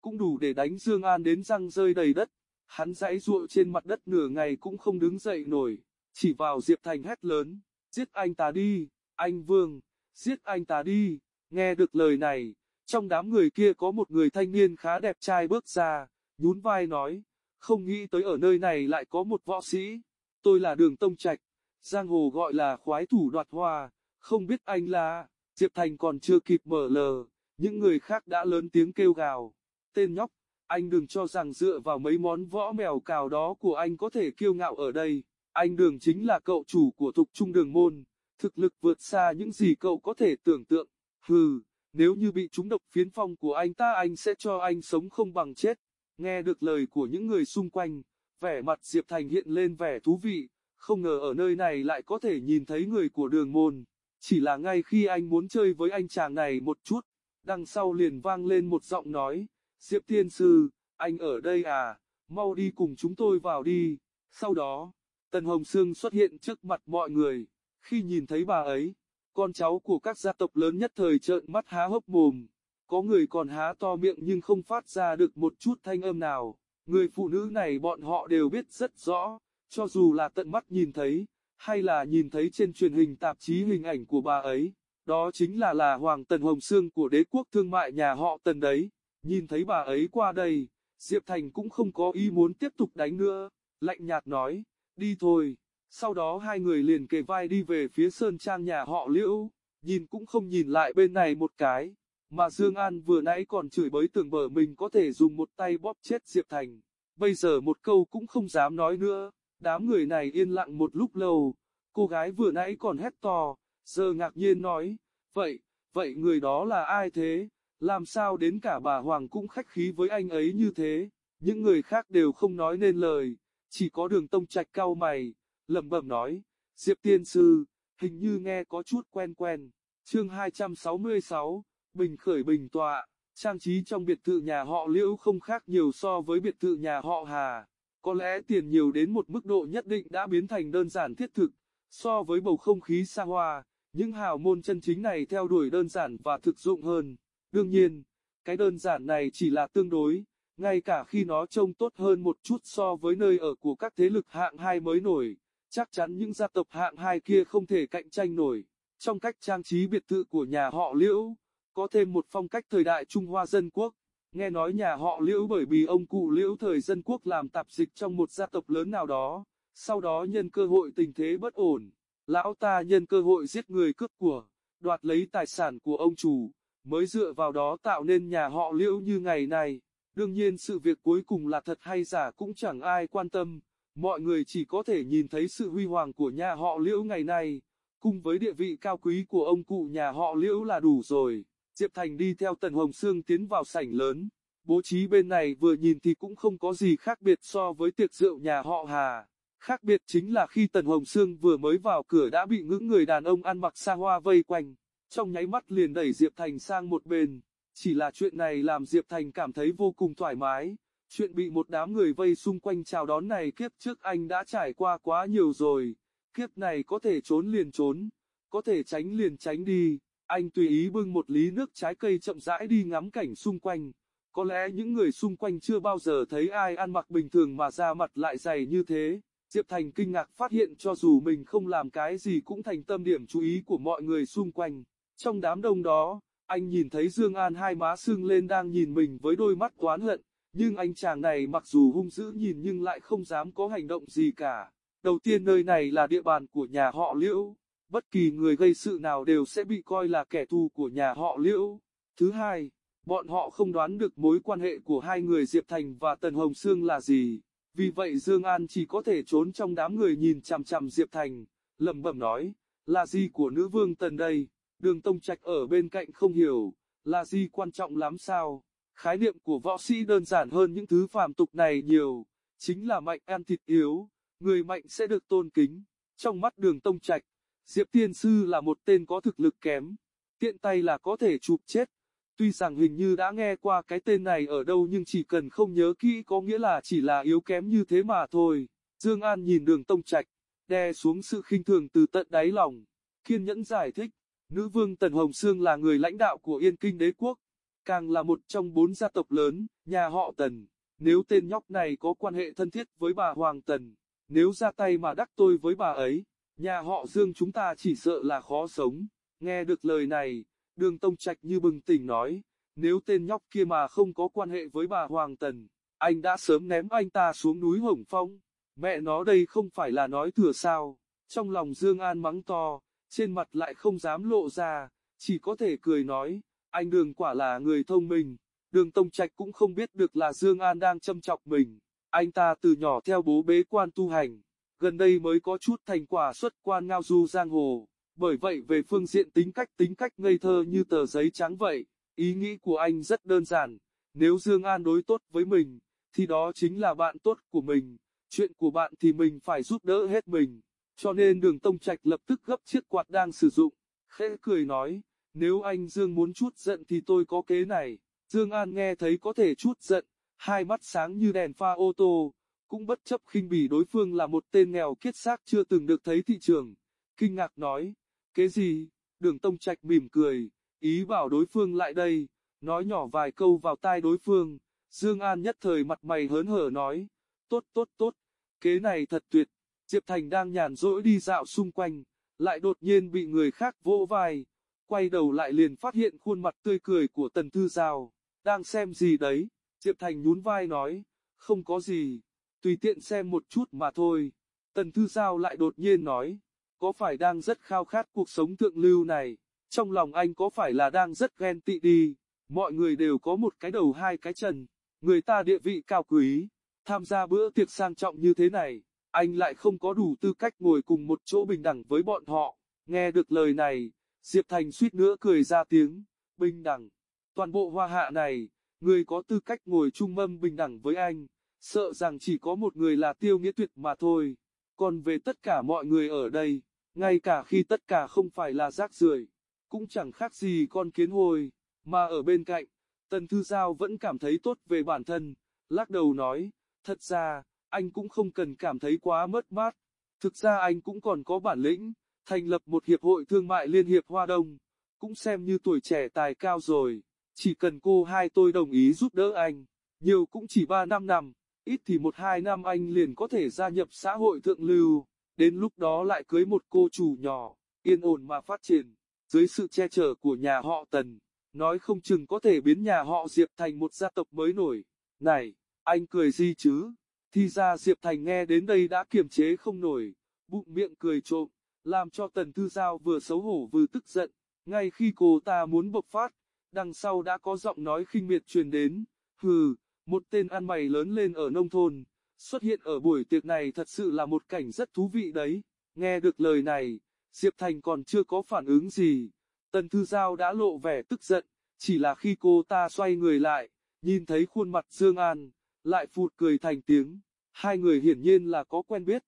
cũng đủ để đánh Dương An đến răng rơi đầy đất. Hắn dãy ruộng trên mặt đất nửa ngày cũng không đứng dậy nổi, chỉ vào Diệp Thành hét lớn, giết anh ta đi, anh Vương, giết anh ta đi, nghe được lời này, trong đám người kia có một người thanh niên khá đẹp trai bước ra, nhún vai nói, không nghĩ tới ở nơi này lại có một võ sĩ, tôi là đường tông trạch, giang hồ gọi là khoái thủ đoạt hoa, không biết anh là, Diệp Thành còn chưa kịp mở lờ, những người khác đã lớn tiếng kêu gào, tên nhóc, anh đừng cho rằng dựa vào mấy món võ mèo cào đó của anh có thể kiêu ngạo ở đây. Anh đường chính là cậu chủ của thục trung đường môn, thực lực vượt xa những gì cậu có thể tưởng tượng. Hừ, nếu như bị trúng độc phiến phong của anh ta anh sẽ cho anh sống không bằng chết. Nghe được lời của những người xung quanh, Vẻ mặt Diệp Thành hiện lên vẻ thú vị, không ngờ ở nơi này lại có thể nhìn thấy người của đường môn. Chỉ là ngay khi anh muốn chơi với anh chàng này một chút, đằng sau liền vang lên một giọng nói, Diệp Tiên Sư, anh ở đây à, mau đi cùng chúng tôi vào đi. Sau đó, Tần Hồng Sương xuất hiện trước mặt mọi người, khi nhìn thấy bà ấy, con cháu của các gia tộc lớn nhất thời trợn mắt há hốc mồm, có người còn há to miệng nhưng không phát ra được một chút thanh âm nào. Người phụ nữ này bọn họ đều biết rất rõ, cho dù là tận mắt nhìn thấy, hay là nhìn thấy trên truyền hình tạp chí hình ảnh của bà ấy, đó chính là là Hoàng Tần Hồng Sương của đế quốc thương mại nhà họ Tần đấy. Nhìn thấy bà ấy qua đây, Diệp Thành cũng không có ý muốn tiếp tục đánh nữa, lạnh nhạt nói, đi thôi. Sau đó hai người liền kề vai đi về phía sơn trang nhà họ Liễu, nhìn cũng không nhìn lại bên này một cái. Mà Dương An vừa nãy còn chửi bới tưởng bở mình có thể dùng một tay bóp chết Diệp Thành. Bây giờ một câu cũng không dám nói nữa. Đám người này yên lặng một lúc lâu. Cô gái vừa nãy còn hét to, giờ ngạc nhiên nói, vậy, vậy người đó là ai thế? Làm sao đến cả bà Hoàng cũng khách khí với anh ấy như thế? Những người khác đều không nói nên lời, chỉ có đường tông trạch cao mày, lẩm bẩm nói, Diệp Tiên Sư, hình như nghe có chút quen quen. Chương 266 Bình khởi bình tọa, trang trí trong biệt thự nhà họ Liễu không khác nhiều so với biệt thự nhà họ Hà. Có lẽ tiền nhiều đến một mức độ nhất định đã biến thành đơn giản thiết thực, so với bầu không khí xa hoa, những hào môn chân chính này theo đuổi đơn giản và thực dụng hơn. Đương nhiên, cái đơn giản này chỉ là tương đối, ngay cả khi nó trông tốt hơn một chút so với nơi ở của các thế lực hạng hai mới nổi, chắc chắn những gia tộc hạng hai kia không thể cạnh tranh nổi. Trong cách trang trí biệt thự của nhà họ Liễu, có thêm một phong cách thời đại Trung Hoa dân quốc. Nghe nói nhà họ Liễu bởi vì ông cụ Liễu thời dân quốc làm tạp dịch trong một gia tộc lớn nào đó, sau đó nhân cơ hội tình thế bất ổn, lão ta nhân cơ hội giết người cướp của, đoạt lấy tài sản của ông chủ, mới dựa vào đó tạo nên nhà họ Liễu như ngày này. Đương nhiên sự việc cuối cùng là thật hay giả cũng chẳng ai quan tâm, mọi người chỉ có thể nhìn thấy sự huy hoàng của nhà họ Liễu ngày nay, cùng với địa vị cao quý của ông cụ nhà họ Liễu là đủ rồi. Diệp Thành đi theo Tần Hồng Sương tiến vào sảnh lớn, bố trí bên này vừa nhìn thì cũng không có gì khác biệt so với tiệc rượu nhà họ Hà. Khác biệt chính là khi Tần Hồng Sương vừa mới vào cửa đã bị những người đàn ông ăn mặc xa hoa vây quanh, trong nháy mắt liền đẩy Diệp Thành sang một bên. Chỉ là chuyện này làm Diệp Thành cảm thấy vô cùng thoải mái, chuyện bị một đám người vây xung quanh chào đón này kiếp trước anh đã trải qua quá nhiều rồi, kiếp này có thể trốn liền trốn, có thể tránh liền tránh đi. Anh tùy ý bưng một lý nước trái cây chậm rãi đi ngắm cảnh xung quanh. Có lẽ những người xung quanh chưa bao giờ thấy ai ăn mặc bình thường mà da mặt lại dày như thế. Diệp Thành kinh ngạc phát hiện cho dù mình không làm cái gì cũng thành tâm điểm chú ý của mọi người xung quanh. Trong đám đông đó, anh nhìn thấy Dương An hai má sưng lên đang nhìn mình với đôi mắt oán hận, nhưng anh chàng này mặc dù hung dữ nhìn nhưng lại không dám có hành động gì cả. Đầu tiên nơi này là địa bàn của nhà họ Liễu, bất kỳ người gây sự nào đều sẽ bị coi là kẻ thù của nhà họ Liễu. Thứ hai, bọn họ không đoán được mối quan hệ của hai người Diệp Thành và Tần Hồng Sương là gì. Vì vậy Dương An chỉ có thể trốn trong đám người nhìn chằm chằm Diệp Thành, lẩm bẩm nói, là gì của nữ vương Tần đây? Đường Tông Trạch ở bên cạnh không hiểu, là gì quan trọng lắm sao? Khái niệm của võ sĩ đơn giản hơn những thứ phàm tục này nhiều, chính là mạnh ăn thịt yếu, người mạnh sẽ được tôn kính. Trong mắt Đường Tông Trạch, Diệp Tiên Sư là một tên có thực lực kém, tiện tay là có thể chụp chết. Tuy rằng hình như đã nghe qua cái tên này ở đâu nhưng chỉ cần không nhớ kỹ có nghĩa là chỉ là yếu kém như thế mà thôi. Dương An nhìn đường tông trạch, đè xuống sự khinh thường từ tận đáy lòng, kiên nhẫn giải thích, nữ vương Tần Hồng Sương là người lãnh đạo của Yên Kinh đế quốc, càng là một trong bốn gia tộc lớn, nhà họ Tần. Nếu tên nhóc này có quan hệ thân thiết với bà Hoàng Tần, nếu ra tay mà đắc tôi với bà ấy, Nhà họ Dương chúng ta chỉ sợ là khó sống. Nghe được lời này, đường Tông Trạch như bừng tỉnh nói, nếu tên nhóc kia mà không có quan hệ với bà Hoàng Tần, anh đã sớm ném anh ta xuống núi Hồng Phong. Mẹ nó đây không phải là nói thừa sao. Trong lòng Dương An mắng to, trên mặt lại không dám lộ ra, chỉ có thể cười nói, anh đường quả là người thông minh. Đường Tông Trạch cũng không biết được là Dương An đang châm chọc mình. Anh ta từ nhỏ theo bố bế quan tu hành, gần đây mới có chút thành quả xuất quan ngao du giang hồ, bởi vậy về phương diện tính cách tính cách ngây thơ như tờ giấy trắng vậy, ý nghĩ của anh rất đơn giản, nếu Dương An đối tốt với mình, thì đó chính là bạn tốt của mình, chuyện của bạn thì mình phải giúp đỡ hết mình. Cho nên đường Tông Trạch lập tức gấp chiếc quạt đang sử dụng, khẽ cười nói, nếu anh Dương muốn chút giận thì tôi có kế này. Dương An nghe thấy có thể chút giận, hai mắt sáng như đèn pha ô tô, cũng bất chấp khinh bỉ đối phương là một tên nghèo kiết xác chưa từng được thấy thị trường. Kinh ngạc nói, kế gì? Đường Tông Trạch mỉm cười, ý bảo đối phương lại đây, nói nhỏ vài câu vào tai đối phương. Dương An nhất thời mặt mày hớn hở nói, tốt tốt tốt, kế này thật tuyệt. Diệp Thành đang nhàn rỗi đi dạo xung quanh, lại đột nhiên bị người khác vỗ vai, quay đầu lại liền phát hiện khuôn mặt tươi cười của Tần Thư Giao, đang xem gì đấy, Diệp Thành nhún vai nói, không có gì, tùy tiện xem một chút mà thôi. Tần Thư Giao lại đột nhiên nói, có phải đang rất khao khát cuộc sống thượng lưu này, trong lòng anh có phải là đang rất ghen tị đi, mọi người đều có một cái đầu hai cái chân, người ta địa vị cao quý, tham gia bữa tiệc sang trọng như thế này, anh lại không có đủ tư cách ngồi cùng một chỗ bình đẳng với bọn họ. Nghe được lời này, Diệp Thành suýt nữa cười ra tiếng, bình đẳng. Toàn bộ hoa hạ này, người có tư cách ngồi chung mâm bình đẳng với anh, sợ rằng chỉ có một người là tiêu nghĩa tuyệt mà thôi. Còn về tất cả mọi người ở đây, ngay cả khi tất cả không phải là rác rưởi, cũng chẳng khác gì con kiến hôi, mà ở bên cạnh, Tần Thư Giao vẫn cảm thấy tốt về bản thân, lắc đầu nói, thật ra, anh cũng không cần cảm thấy quá mất mát. Thực ra anh cũng còn có bản lĩnh, thành lập một hiệp hội thương mại liên hiệp Hoa Đông, cũng xem như tuổi trẻ tài cao rồi. Chỉ cần cô hai tôi đồng ý giúp đỡ anh, nhiều cũng chỉ 3 năm năm, ít thì 1-2 năm anh liền có thể gia nhập xã hội thượng lưu, đến lúc đó lại cưới một cô chủ nhỏ, yên ổn mà phát triển, dưới sự che chở của nhà họ Tần, nói không chừng có thể biến nhà họ Diệp thành một gia tộc mới nổi. Này, anh cười gì chứ? Thì ra Diệp Thành nghe đến đây đã kiềm chế không nổi, bụng miệng cười trộm, làm cho Tần Thư Giao vừa xấu hổ vừa tức giận. Ngay khi cô ta muốn bộc phát, đằng sau đã có giọng nói khinh miệt truyền đến, hừ, một tên ăn mày lớn lên ở nông thôn, xuất hiện ở buổi tiệc này thật sự là một cảnh rất thú vị đấy. Nghe được lời này, Diệp Thành còn chưa có phản ứng gì, Tần Thư Giao đã lộ vẻ tức giận, chỉ là khi cô ta xoay người lại, nhìn thấy khuôn mặt Dương An, lại phụt cười thành tiếng. Hai người hiển nhiên là có quen biết.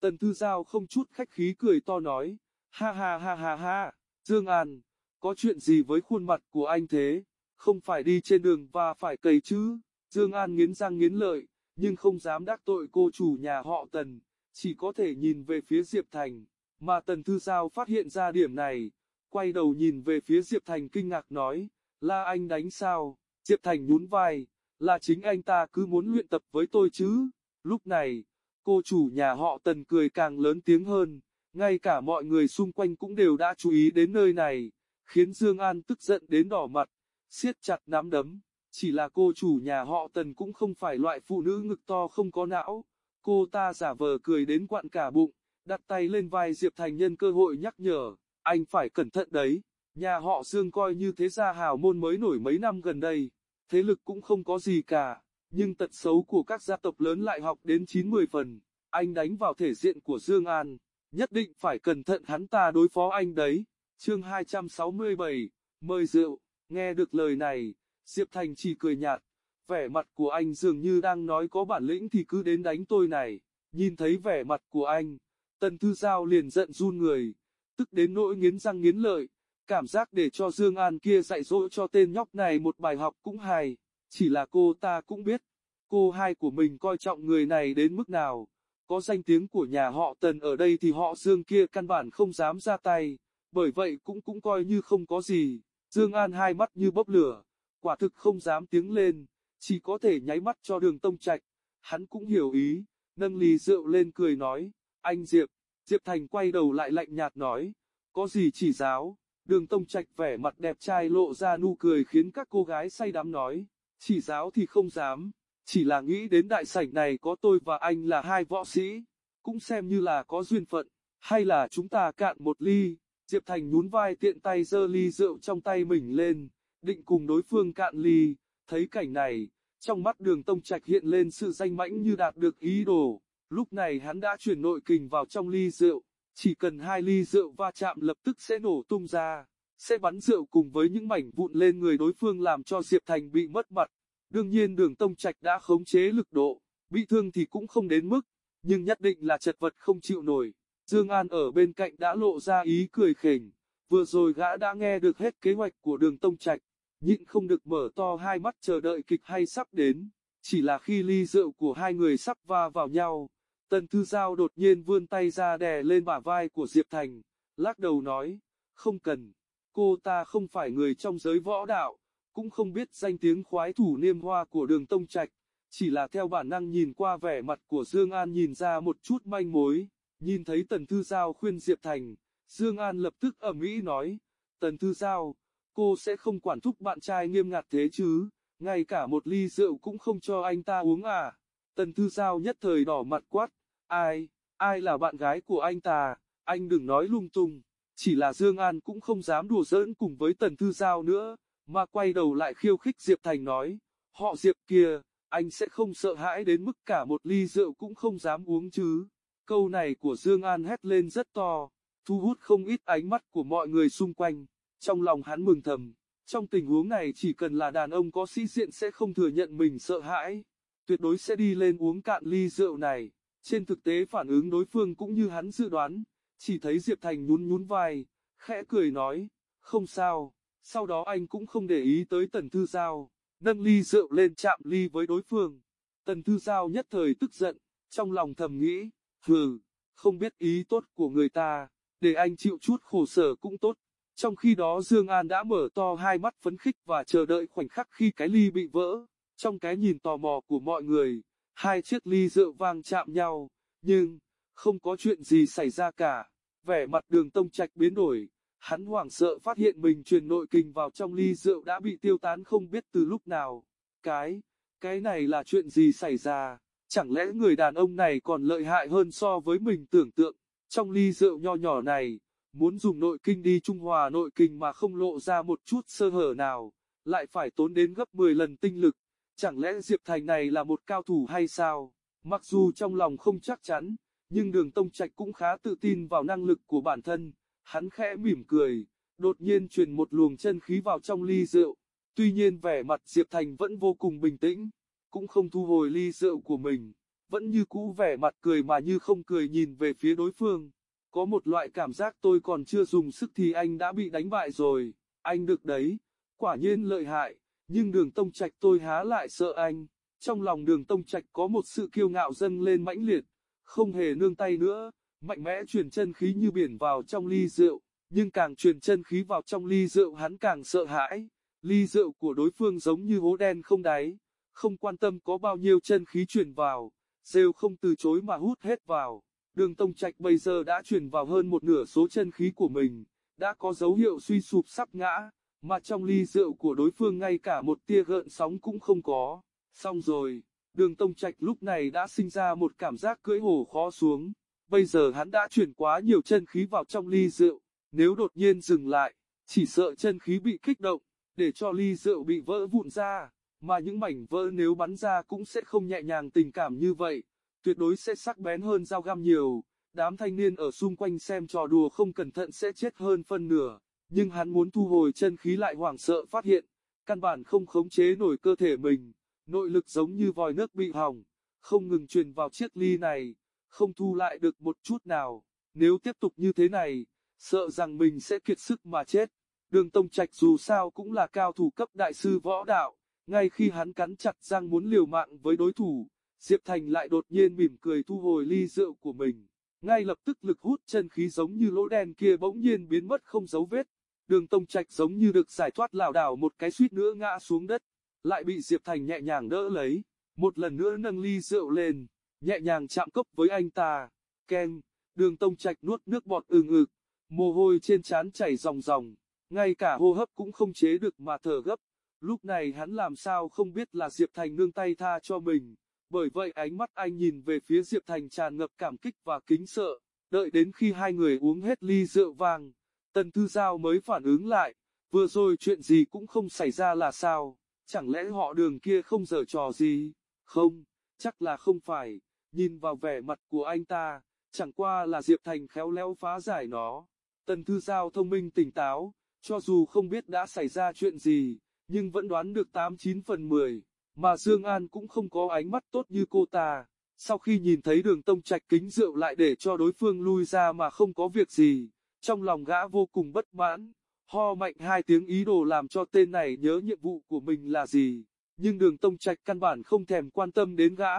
Tần Thư Giao không chút khách khí cười to nói, ha ha ha ha ha, Dương An, có chuyện gì với khuôn mặt của anh thế, không phải đi trên đường và phải cầy chứ. Dương An nghiến răng nghiến lợi, nhưng không dám đắc tội cô chủ nhà họ Tần, chỉ có thể nhìn về phía Diệp Thành, mà Tần Thư Giao phát hiện ra điểm này, quay đầu nhìn về phía Diệp Thành kinh ngạc nói, là anh đánh sao, Diệp Thành nhún vai, là chính anh ta cứ muốn luyện tập với tôi chứ. Lúc này, cô chủ nhà họ Tần cười càng lớn tiếng hơn, ngay cả mọi người xung quanh cũng đều đã chú ý đến nơi này, khiến Dương An tức giận đến đỏ mặt, siết chặt nắm đấm. Chỉ là cô chủ nhà họ Tần cũng không phải loại phụ nữ ngực to không có não, cô ta giả vờ cười đến quặn cả bụng, đặt tay lên vai Diệp Thành nhân cơ hội nhắc nhở, anh phải cẩn thận đấy, nhà họ Dương coi như thế gia hào môn mới nổi mấy năm gần đây, thế lực cũng không có gì cả, nhưng tật xấu của các gia tộc lớn lại học đến 90 phần, anh đánh vào thể diện của Dương An, nhất định phải cẩn thận hắn ta đối phó anh đấy. Chương 267, mời rượu, nghe được lời này, Diệp Thành chỉ cười nhạt, vẻ mặt của anh dường như đang nói có bản lĩnh thì cứ đến đánh tôi này, nhìn thấy vẻ mặt của anh, Tần Thư Giao liền giận run người, tức đến nỗi nghiến răng nghiến lợi, cảm giác để cho Dương An kia dạy dỗ cho tên nhóc này một bài học cũng hay. Chỉ là cô ta cũng biết, cô hai của mình coi trọng người này đến mức nào. Có danh tiếng của nhà họ Tần ở đây thì họ Dương kia căn bản không dám ra tay, bởi vậy cũng cũng coi như không có gì. Dương An hai mắt như bốc lửa, quả thực không dám tiếng lên, chỉ có thể nháy mắt cho đường tông trạch. Hắn cũng hiểu ý, nâng ly rượu lên cười nói, anh Diệp, Diệp Thành quay đầu lại lạnh nhạt nói, có gì chỉ giáo, đường tông trạch vẻ mặt đẹp trai lộ ra nụ cười khiến các cô gái say đắm nói, chỉ giáo thì không dám, chỉ là nghĩ đến đại sảnh này có tôi và anh là hai võ sĩ, cũng xem như là có duyên phận, hay là chúng ta cạn một ly, Diệp Thành nhún vai tiện tay giơ ly rượu trong tay mình lên, định cùng đối phương cạn ly, thấy cảnh này, trong mắt đường tông trạch hiện lên sự danh mãnh như đạt được ý đồ, lúc này hắn đã chuyển nội kình vào trong ly rượu, chỉ cần hai ly rượu va chạm lập tức sẽ nổ tung ra sẽ bắn rượu cùng với những mảnh vụn lên người đối phương làm cho Diệp Thành bị mất mặt. Đương nhiên đường Tông Trạch đã khống chế lực độ, bị thương thì cũng không đến mức, nhưng nhất định là chật vật không chịu nổi. Dương An ở bên cạnh đã lộ ra ý cười khỉnh, vừa rồi gã đã nghe được hết kế hoạch của đường Tông Trạch, nhịn không được mở to hai mắt chờ đợi kịch hay sắp đến. Chỉ là khi ly rượu của hai người sắp va vào nhau, Tần Thư Giao đột nhiên vươn tay ra đè lên bả vai của Diệp Thành, lắc đầu nói, không cần, cô ta không phải người trong giới võ đạo, cũng không biết danh tiếng khoái thủ niêm hoa của đường Tông Trạch, chỉ là theo bản năng nhìn qua vẻ mặt của Dương An nhìn ra một chút manh mối, nhìn thấy Tần Thư Giao khuyên Diệp Thành, Dương An lập tức ầm ĩ nói, Tần Thư Giao, cô sẽ không quản thúc bạn trai nghiêm ngặt thế chứ, ngay cả một ly rượu cũng không cho anh ta uống à. Tần Thư Giao nhất thời đỏ mặt quát, ai, ai là bạn gái của anh ta, anh đừng nói lung tung. Chỉ là Dương An cũng không dám đùa giỡn cùng với Tần Thư Giao nữa, mà quay đầu lại khiêu khích Diệp Thành nói, họ Diệp kia, anh sẽ không sợ hãi đến mức cả một ly rượu cũng không dám uống chứ. Câu này của Dương An hét lên rất to, thu hút không ít ánh mắt của mọi người xung quanh. Trong lòng hắn mừng thầm, trong tình huống này chỉ cần là đàn ông có sĩ diện sẽ không thừa nhận mình sợ hãi, tuyệt đối sẽ đi lên uống cạn ly rượu này. Trên thực tế phản ứng đối phương cũng như hắn dự đoán, chỉ thấy Diệp Thành nhún nhún vai, khẽ cười nói, không sao, sau đó anh cũng không để ý tới Tần Thư Giao, nâng ly rượu lên chạm ly với đối phương. Tần Thư Giao nhất thời tức giận, trong lòng thầm nghĩ, hừ, không biết ý tốt của người ta, để anh chịu chút khổ sở cũng tốt. Trong khi đó Dương An đã mở to hai mắt phấn khích và chờ đợi khoảnh khắc khi cái ly bị vỡ. Trong cái nhìn tò mò của mọi người, hai chiếc ly rượu vang chạm nhau, nhưng, không có chuyện gì xảy ra cả. Vẻ mặt đường tông trạch biến đổi, hắn hoảng sợ phát hiện mình truyền nội kình vào trong ly rượu đã bị tiêu tán không biết từ lúc nào. Cái, cái này là chuyện gì xảy ra? Chẳng lẽ người đàn ông này còn lợi hại hơn so với mình tưởng tượng? Trong ly rượu nho nhỏ này, muốn dùng nội kinh đi trung hòa nội kinh mà không lộ ra một chút sơ hở nào, lại phải tốn đến gấp 10 lần tinh lực. Chẳng lẽ Diệp Thành này là một cao thủ hay sao? Mặc dù trong lòng không chắc chắn, nhưng đường Tông Trạch cũng khá tự tin vào năng lực của bản thân. Hắn khẽ mỉm cười, đột nhiên truyền một luồng chân khí vào trong ly rượu. Tuy nhiên vẻ mặt Diệp Thành vẫn vô cùng bình tĩnh, cũng không thu hồi ly rượu của mình, vẫn như cũ vẻ mặt cười mà như không cười nhìn về phía đối phương. Có một loại cảm giác tôi còn chưa dùng sức thì anh đã bị đánh bại rồi, anh được đấy, quả nhiên lợi hại, nhưng đường tông trạch tôi há lại sợ anh. Trong lòng đường tông trạch có một sự kiêu ngạo dâng lên mãnh liệt, không hề nương tay nữa, mạnh mẽ truyền chân khí như biển vào trong ly rượu, nhưng càng truyền chân khí vào trong ly rượu hắn càng sợ hãi. Ly rượu của đối phương giống như hố đen không đáy, không quan tâm có bao nhiêu chân khí truyền vào, rêu không từ chối mà hút hết vào. Đường Tông Trạch bây giờ đã truyền vào hơn một nửa số chân khí của mình, đã có dấu hiệu suy sụp sắp ngã, mà trong ly rượu của đối phương ngay cả một tia gợn sóng cũng không có. Xong rồi, đường Tông Trạch lúc này đã sinh ra một cảm giác cưỡi hổ khó xuống. Bây giờ hắn đã chuyển quá nhiều chân khí vào trong ly rượu, nếu đột nhiên dừng lại, chỉ sợ chân khí bị kích động, để cho ly rượu bị vỡ vụn ra, mà những mảnh vỡ nếu bắn ra cũng sẽ không nhẹ nhàng tình cảm như vậy tuyệt đối sẽ sắc bén hơn dao găm nhiều. Đám thanh niên ở xung quanh xem trò đùa không cẩn thận sẽ chết hơn phân nửa, nhưng hắn muốn thu hồi chân khí lại hoảng sợ phát hiện, căn bản không khống chế nổi cơ thể mình, nội lực giống như vòi nước bị hỏng, không ngừng truyền vào chiếc ly này, không thu lại được một chút nào, nếu tiếp tục như thế này, sợ rằng mình sẽ kiệt sức mà chết. Đường Tông Trạch dù sao cũng là cao thủ cấp đại sư võ đạo, ngay khi hắn cắn chặt răng muốn liều mạng với đối thủ, Diệp Thành lại đột nhiên mỉm cười thu hồi ly rượu của mình. Ngay lập tức lực hút chân khí giống như lỗ đen kia bỗng nhiên biến mất không dấu vết. Đường Tông Trạch giống như được giải thoát lảo đảo một cái suýt nữa ngã xuống đất, lại bị Diệp Thành nhẹ nhàng đỡ lấy, một lần nữa nâng ly rượu lên, nhẹ nhàng chạm cốc với anh ta. keng, đường Tông Trạch nuốt nước bọt ừng ực, mồ hôi trên trán chảy ròng ròng, ngay cả hô hấp cũng không chế được mà thở gấp. Lúc này hắn làm sao không biết là Diệp Thành nương tay tha cho mình. Bởi vậy ánh mắt anh nhìn về phía Diệp Thành tràn ngập cảm kích và kính sợ, đợi đến khi hai người uống hết ly rượu vàng. Tần Thư Giao mới phản ứng lại, vừa rồi chuyện gì cũng không xảy ra là sao, chẳng lẽ họ đường kia không dở trò gì, không, chắc là không phải, nhìn vào vẻ mặt của anh ta, chẳng qua là Diệp Thành khéo léo phá giải nó. Tần Thư Giao thông minh tỉnh táo, cho dù không biết đã xảy ra chuyện gì, nhưng vẫn đoán được 89 phần 10. Mà Dương An cũng không có ánh mắt tốt như cô ta, Sau khi nhìn thấy đường tông trạch kính rượu lại để cho đối phương lui ra mà không có việc gì, trong lòng gã vô cùng bất mãn, ho mạnh hai tiếng ý đồ làm cho tên này nhớ nhiệm vụ của mình là gì, nhưng đường tông trạch căn bản không thèm quan tâm đến gã,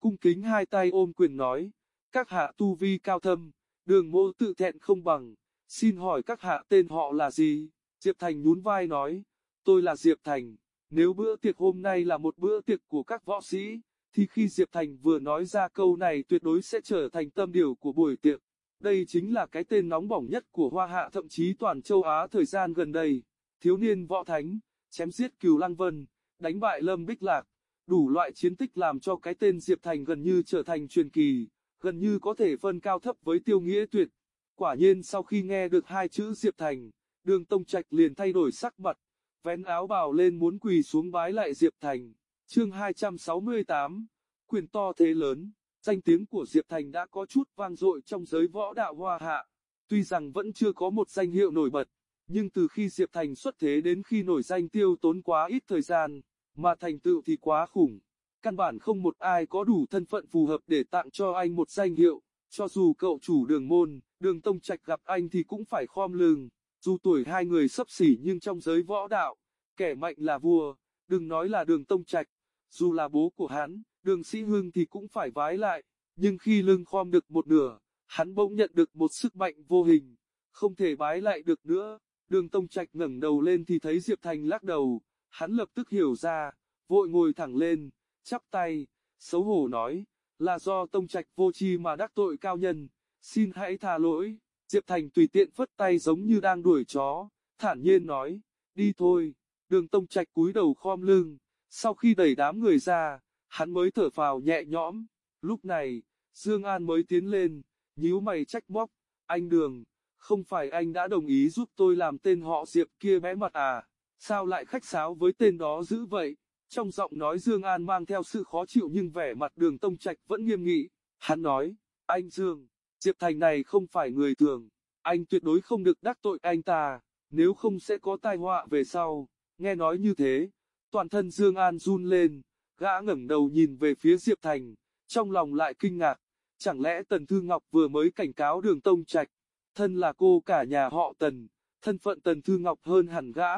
cung kính hai tay ôm quyền nói, các hạ tu vi cao thâm, đường mô tự thẹn không bằng, xin hỏi các hạ tên họ là gì, Diệp Thành nhún vai nói, tôi là Diệp Thành, nếu bữa tiệc hôm nay là một bữa tiệc của các võ sĩ, thì khi Diệp Thành vừa nói ra câu này tuyệt đối sẽ trở thành tâm điều của buổi tiệc. Đây chính là cái tên nóng bỏng nhất của Hoa Hạ thậm chí toàn châu Á thời gian gần đây. Thiếu niên võ thánh, chém giết cừu Lăng Vân, đánh bại Lâm Bích Lạc, đủ loại chiến tích làm cho cái tên Diệp Thành gần như trở thành truyền kỳ, gần như có thể phân cao thấp với tiêu nghĩa tuyệt. Quả nhiên sau khi nghe được hai chữ Diệp Thành, đường Tông Trạch liền thay đổi sắc mặt, vén áo bào lên muốn quỳ xuống bái lại Diệp Thành. Chương 268, quyền to thế lớn, danh tiếng của Diệp Thành đã có chút vang dội trong giới võ đạo hoa hạ. Tuy rằng vẫn chưa có một danh hiệu nổi bật, nhưng từ khi Diệp Thành xuất thế đến khi nổi danh tiêu tốn quá ít thời gian, mà thành tựu thì quá khủng. Căn bản không một ai có đủ thân phận phù hợp để tặng cho anh một danh hiệu, cho dù cậu chủ đường môn, đường tông trạch gặp anh thì cũng phải khom lưng. Dù tuổi hai người sấp xỉ nhưng trong giới võ đạo, kẻ mạnh là vua, đừng nói là đường tông trạch, dù là bố của hắn, đường sĩ hưng thì cũng phải vái lại, nhưng khi lưng khom được một nửa, hắn bỗng nhận được một sức mạnh vô hình, không thể vái lại được nữa. Đường Tông Trạch ngẩng đầu lên thì thấy Diệp Thành lắc đầu, hắn lập tức hiểu ra, vội ngồi thẳng lên, chắp tay, xấu hổ nói, là do Tông Trạch vô tri mà đắc tội cao nhân, xin hãy tha lỗi. Diệp Thành tùy tiện phất tay giống như đang đuổi chó, thản nhiên nói, đi thôi. Đường Tông Trạch cúi đầu khom lưng, sau khi đẩy đám người ra, hắn mới thở phào nhẹ nhõm. Lúc này, Dương An mới tiến lên, nhíu mày trách móc, anh Đường, không phải anh đã đồng ý giúp tôi làm tên họ Diệp kia bé mặt à, sao lại khách sáo với tên đó dữ vậy? Trong giọng nói Dương An mang theo sự khó chịu nhưng vẻ mặt đường Tông Trạch vẫn nghiêm nghị, hắn nói, anh Dương, Diệp Thành này không phải người thường, anh tuyệt đối không được đắc tội anh ta, nếu không sẽ có tai họa về sau. Nghe nói như thế, toàn thân Dương An run lên, gã ngẩng đầu nhìn về phía Diệp Thành, trong lòng lại kinh ngạc, chẳng lẽ Tần Thư Ngọc vừa mới cảnh cáo Đường Tông Trạch, thân là cô cả nhà họ Tần, thân phận Tần Thư Ngọc hơn hẳn gã,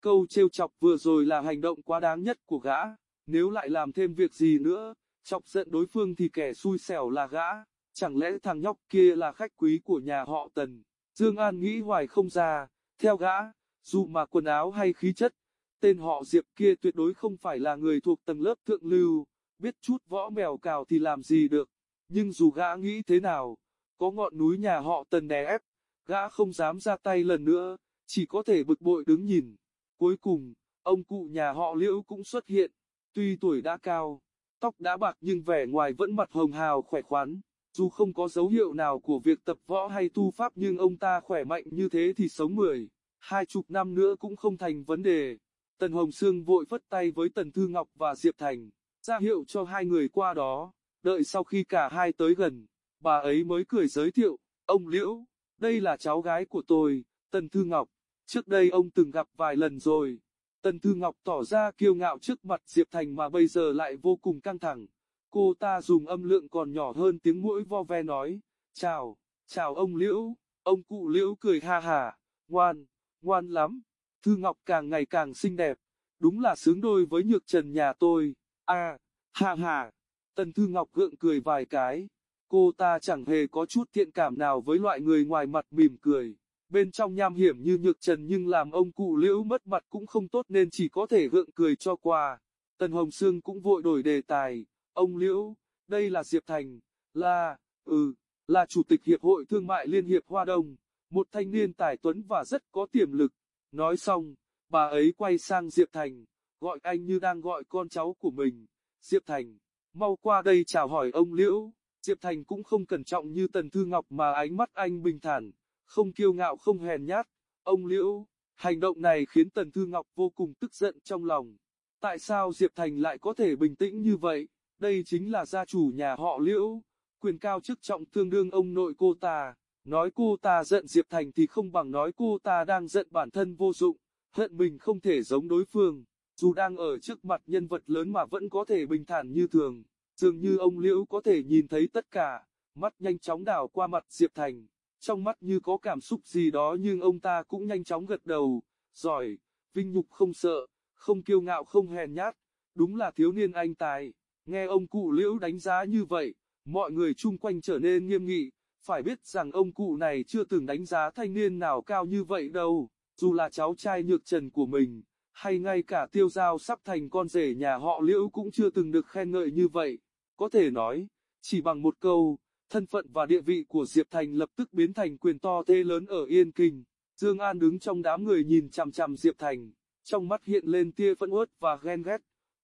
câu trêu chọc vừa rồi là hành động quá đáng nhất của gã, nếu lại làm thêm việc gì nữa, chọc giận đối phương thì kẻ xui xẻo là gã, chẳng lẽ thằng nhóc kia là khách quý của nhà họ Tần, Dương An nghĩ hoài không ra, theo gã, dù mà quần áo hay khí chất, tên họ Diệp kia tuyệt đối không phải là người thuộc tầng lớp thượng lưu, biết chút võ mèo cào thì làm gì được. Nhưng dù gã nghĩ thế nào, có ngọn núi nhà họ tần đè ép, gã không dám ra tay lần nữa, chỉ có thể bực bội đứng nhìn. Cuối cùng, ông cụ nhà họ liễu cũng xuất hiện, tuy tuổi đã cao, tóc đã bạc nhưng vẻ ngoài vẫn mặt hồng hào khỏe khoắn. Dù không có dấu hiệu nào của việc tập võ hay tu pháp nhưng ông ta khỏe mạnh như thế thì sống mười, hai chục năm nữa cũng không thành vấn đề. Tần Hồng Sương vội phất tay với Tần Thư Ngọc và Diệp Thành, ra hiệu cho hai người qua đó, đợi sau khi cả hai tới gần, bà ấy mới cười giới thiệu, ông Liễu, đây là cháu gái của tôi, Tần Thư Ngọc, trước đây ông từng gặp vài lần rồi. Tần Thư Ngọc tỏ ra kiêu ngạo trước mặt Diệp Thành mà bây giờ lại vô cùng căng thẳng. Cô ta dùng âm lượng còn nhỏ hơn tiếng mũi vo ve nói, chào, chào ông Liễu, ông cụ Liễu cười ha hà, ngoan, ngoan lắm. Thư Ngọc càng ngày càng xinh đẹp, đúng là sướng đôi với nhược trần nhà tôi, a à, ha ha. Tần Thư Ngọc gượng cười vài cái, cô ta chẳng hề có chút thiện cảm nào với loại người ngoài mặt mỉm cười. Bên trong nham hiểm như nhược trần nhưng làm ông cụ liễu mất mặt cũng không tốt nên chỉ có thể gượng cười cho qua. Tần Hồng Sương cũng vội đổi đề tài, ông liễu, đây là Diệp Thành, là, ừ, là Chủ tịch Hiệp hội Thương mại Liên hiệp Hoa Đông, một thanh niên tài tuấn và rất có tiềm lực. Nói xong, bà ấy quay sang Diệp Thành, gọi anh như đang gọi con cháu của mình. Diệp Thành, mau qua đây chào hỏi ông Liễu. Diệp Thành cũng không cẩn trọng như Tần Thư Ngọc mà ánh mắt anh bình thản, không kiêu ngạo không hèn nhát. Ông Liễu, hành động này khiến Tần Thư Ngọc vô cùng tức giận trong lòng. Tại sao Diệp Thành lại có thể bình tĩnh như vậy? Đây chính là gia chủ nhà họ Liễu, quyền cao chức trọng tương đương ông nội cô ta. Nói cô ta giận Diệp Thành thì không bằng nói cô ta đang giận bản thân vô dụng, hận mình không thể giống đối phương, dù đang ở trước mặt nhân vật lớn mà vẫn có thể bình thản như thường. Dường như ông Liễu có thể nhìn thấy tất cả, mắt nhanh chóng đảo qua mặt Diệp Thành, trong mắt như có cảm xúc gì đó nhưng ông ta cũng nhanh chóng gật đầu, giỏi, vinh nhục không sợ, không kiêu ngạo không hèn nhát, đúng là thiếu niên anh tài. Nghe ông cụ Liễu đánh giá như vậy, mọi người chung quanh trở nên nghiêm nghị, phải biết rằng ông cụ này chưa từng đánh giá thanh niên nào cao như vậy đâu, dù là cháu trai nhược trần của mình, hay ngay cả tiêu giao sắp thành con rể nhà họ Liễu cũng chưa từng được khen ngợi như vậy. Có thể nói, chỉ bằng một câu, thân phận và địa vị của Diệp Thành lập tức biến thành quyền to thế lớn ở Yên Kinh. Dương An đứng trong đám người nhìn chằm chằm Diệp Thành, trong mắt hiện lên tia phẫn uất và ghen ghét,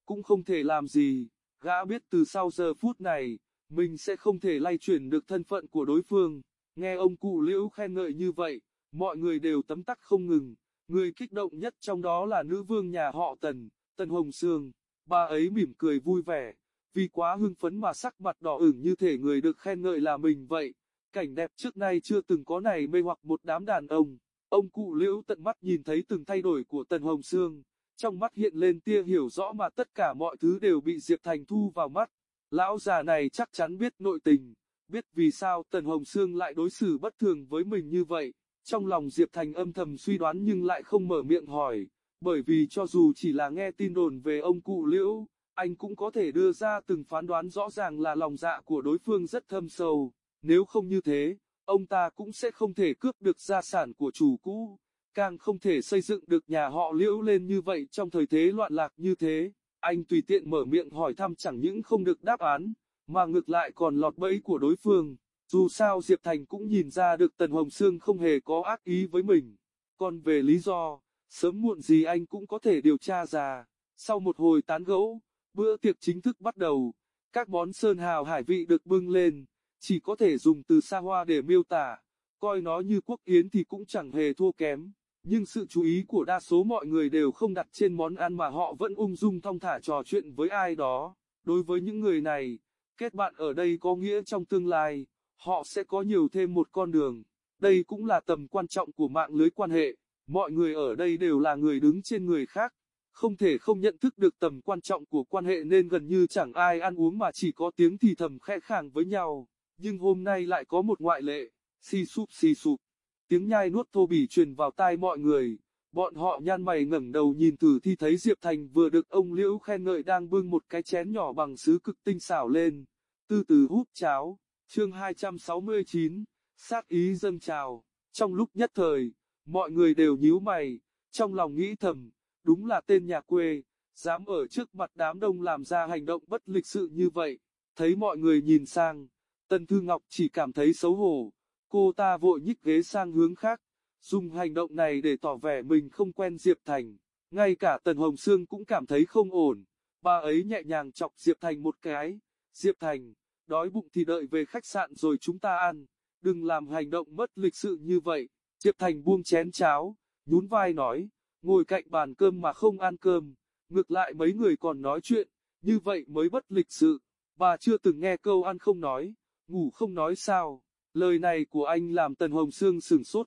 cũng không thể làm gì, gã biết từ sau giờ phút này, mình sẽ không thể lay chuyển được thân phận của đối phương. Nghe ông cụ Liễu khen ngợi như vậy, mọi người đều tấm tắc không ngừng, người kích động nhất trong đó là nữ vương nhà họ Tần, Tần Hồng Sương, bà ấy mỉm cười vui vẻ, vì quá hưng phấn mà sắc mặt đỏ ửng như thể người được khen ngợi là mình vậy. Cảnh đẹp trước nay chưa từng có này mê hoặc một đám đàn ông. Ông cụ liễu tận mắt nhìn thấy từng thay đổi của Tần Hồng Sương, trong mắt hiện lên tia hiểu rõ mà tất cả mọi thứ đều bị Diệp Thành thu vào mắt. Lão già này chắc chắn biết nội tình, biết vì sao Tần Hồng Sương lại đối xử bất thường với mình như vậy. Trong lòng Diệp Thành âm thầm suy đoán nhưng lại không mở miệng hỏi, bởi vì cho dù chỉ là nghe tin đồn về ông cụ liễu, anh cũng có thể đưa ra từng phán đoán rõ ràng là lòng dạ của đối phương rất thâm sâu, nếu không như thế, ông ta cũng sẽ không thể cướp được gia sản của chủ cũ, càng không thể xây dựng được nhà họ liễu lên như vậy trong thời thế loạn lạc như thế. Anh tùy tiện mở miệng hỏi thăm chẳng những không được đáp án, mà ngược lại còn lọt bẫy của đối phương. Dù sao Diệp Thành cũng nhìn ra được Tần Hồng Sương không hề có ác ý với mình. Còn về lý do, sớm muộn gì anh cũng có thể điều tra ra. Sau một hồi tán gẫu, Bữa tiệc chính thức bắt đầu, các món sơn hào hải vị được bưng lên, chỉ có thể dùng từ xa hoa để miêu tả, coi nó như quốc yến thì cũng chẳng hề thua kém. Nhưng sự chú ý của đa số mọi người đều không đặt trên món ăn mà họ vẫn ung dung thong thả trò chuyện với ai đó. Đối với những người này, kết bạn ở đây có nghĩa trong tương lai, họ sẽ có nhiều thêm một con đường. Đây cũng là tầm quan trọng của mạng lưới quan hệ. Mọi người ở đây đều là người đứng trên người khác, không thể không nhận thức được tầm quan trọng của quan hệ nên gần như chẳng ai ăn uống mà chỉ có tiếng thì thầm khẽ khàng với nhau. Nhưng hôm nay lại có một ngoại lệ, xì sụp xì sụp. Tiếng nhai nuốt thô bỉ truyền vào tai mọi người. Bọn họ nhăn mày ngẩng đầu nhìn từ thì thấy Diệp Thành vừa được ông Liễu khen ngợi đang bưng một cái chén nhỏ bằng sứ cực tinh xảo lên. Từ từ hút cháo, chương 269, sát ý dâng trào. Trong lúc nhất thời, mọi người đều nhíu mày, trong lòng nghĩ thầm, Đúng là tên nhà quê, dám ở trước mặt đám đông làm ra hành động bất lịch sự như vậy. Thấy mọi người nhìn sang, Tân Thư Ngọc chỉ cảm thấy xấu hổ. Cô ta vội nhích ghế sang hướng khác, dùng hành động này để tỏ vẻ mình không quen Diệp Thành. Ngay cả Tần Hồng Sương cũng cảm thấy không ổn. Bà ấy nhẹ nhàng chọc Diệp Thành một cái. Diệp Thành, đói bụng thì đợi về khách sạn rồi chúng ta ăn. Đừng làm hành động mất lịch sự như vậy. Diệp Thành buông chén cháo, nhún vai nói ngồi cạnh bàn cơm mà không ăn cơm, ngược lại mấy người còn nói chuyện, như vậy mới bất lịch sự, bà chưa từng nghe câu ăn không nói, ngủ không nói sao, lời này của anh làm Tần Hồng Sương sừng sốt,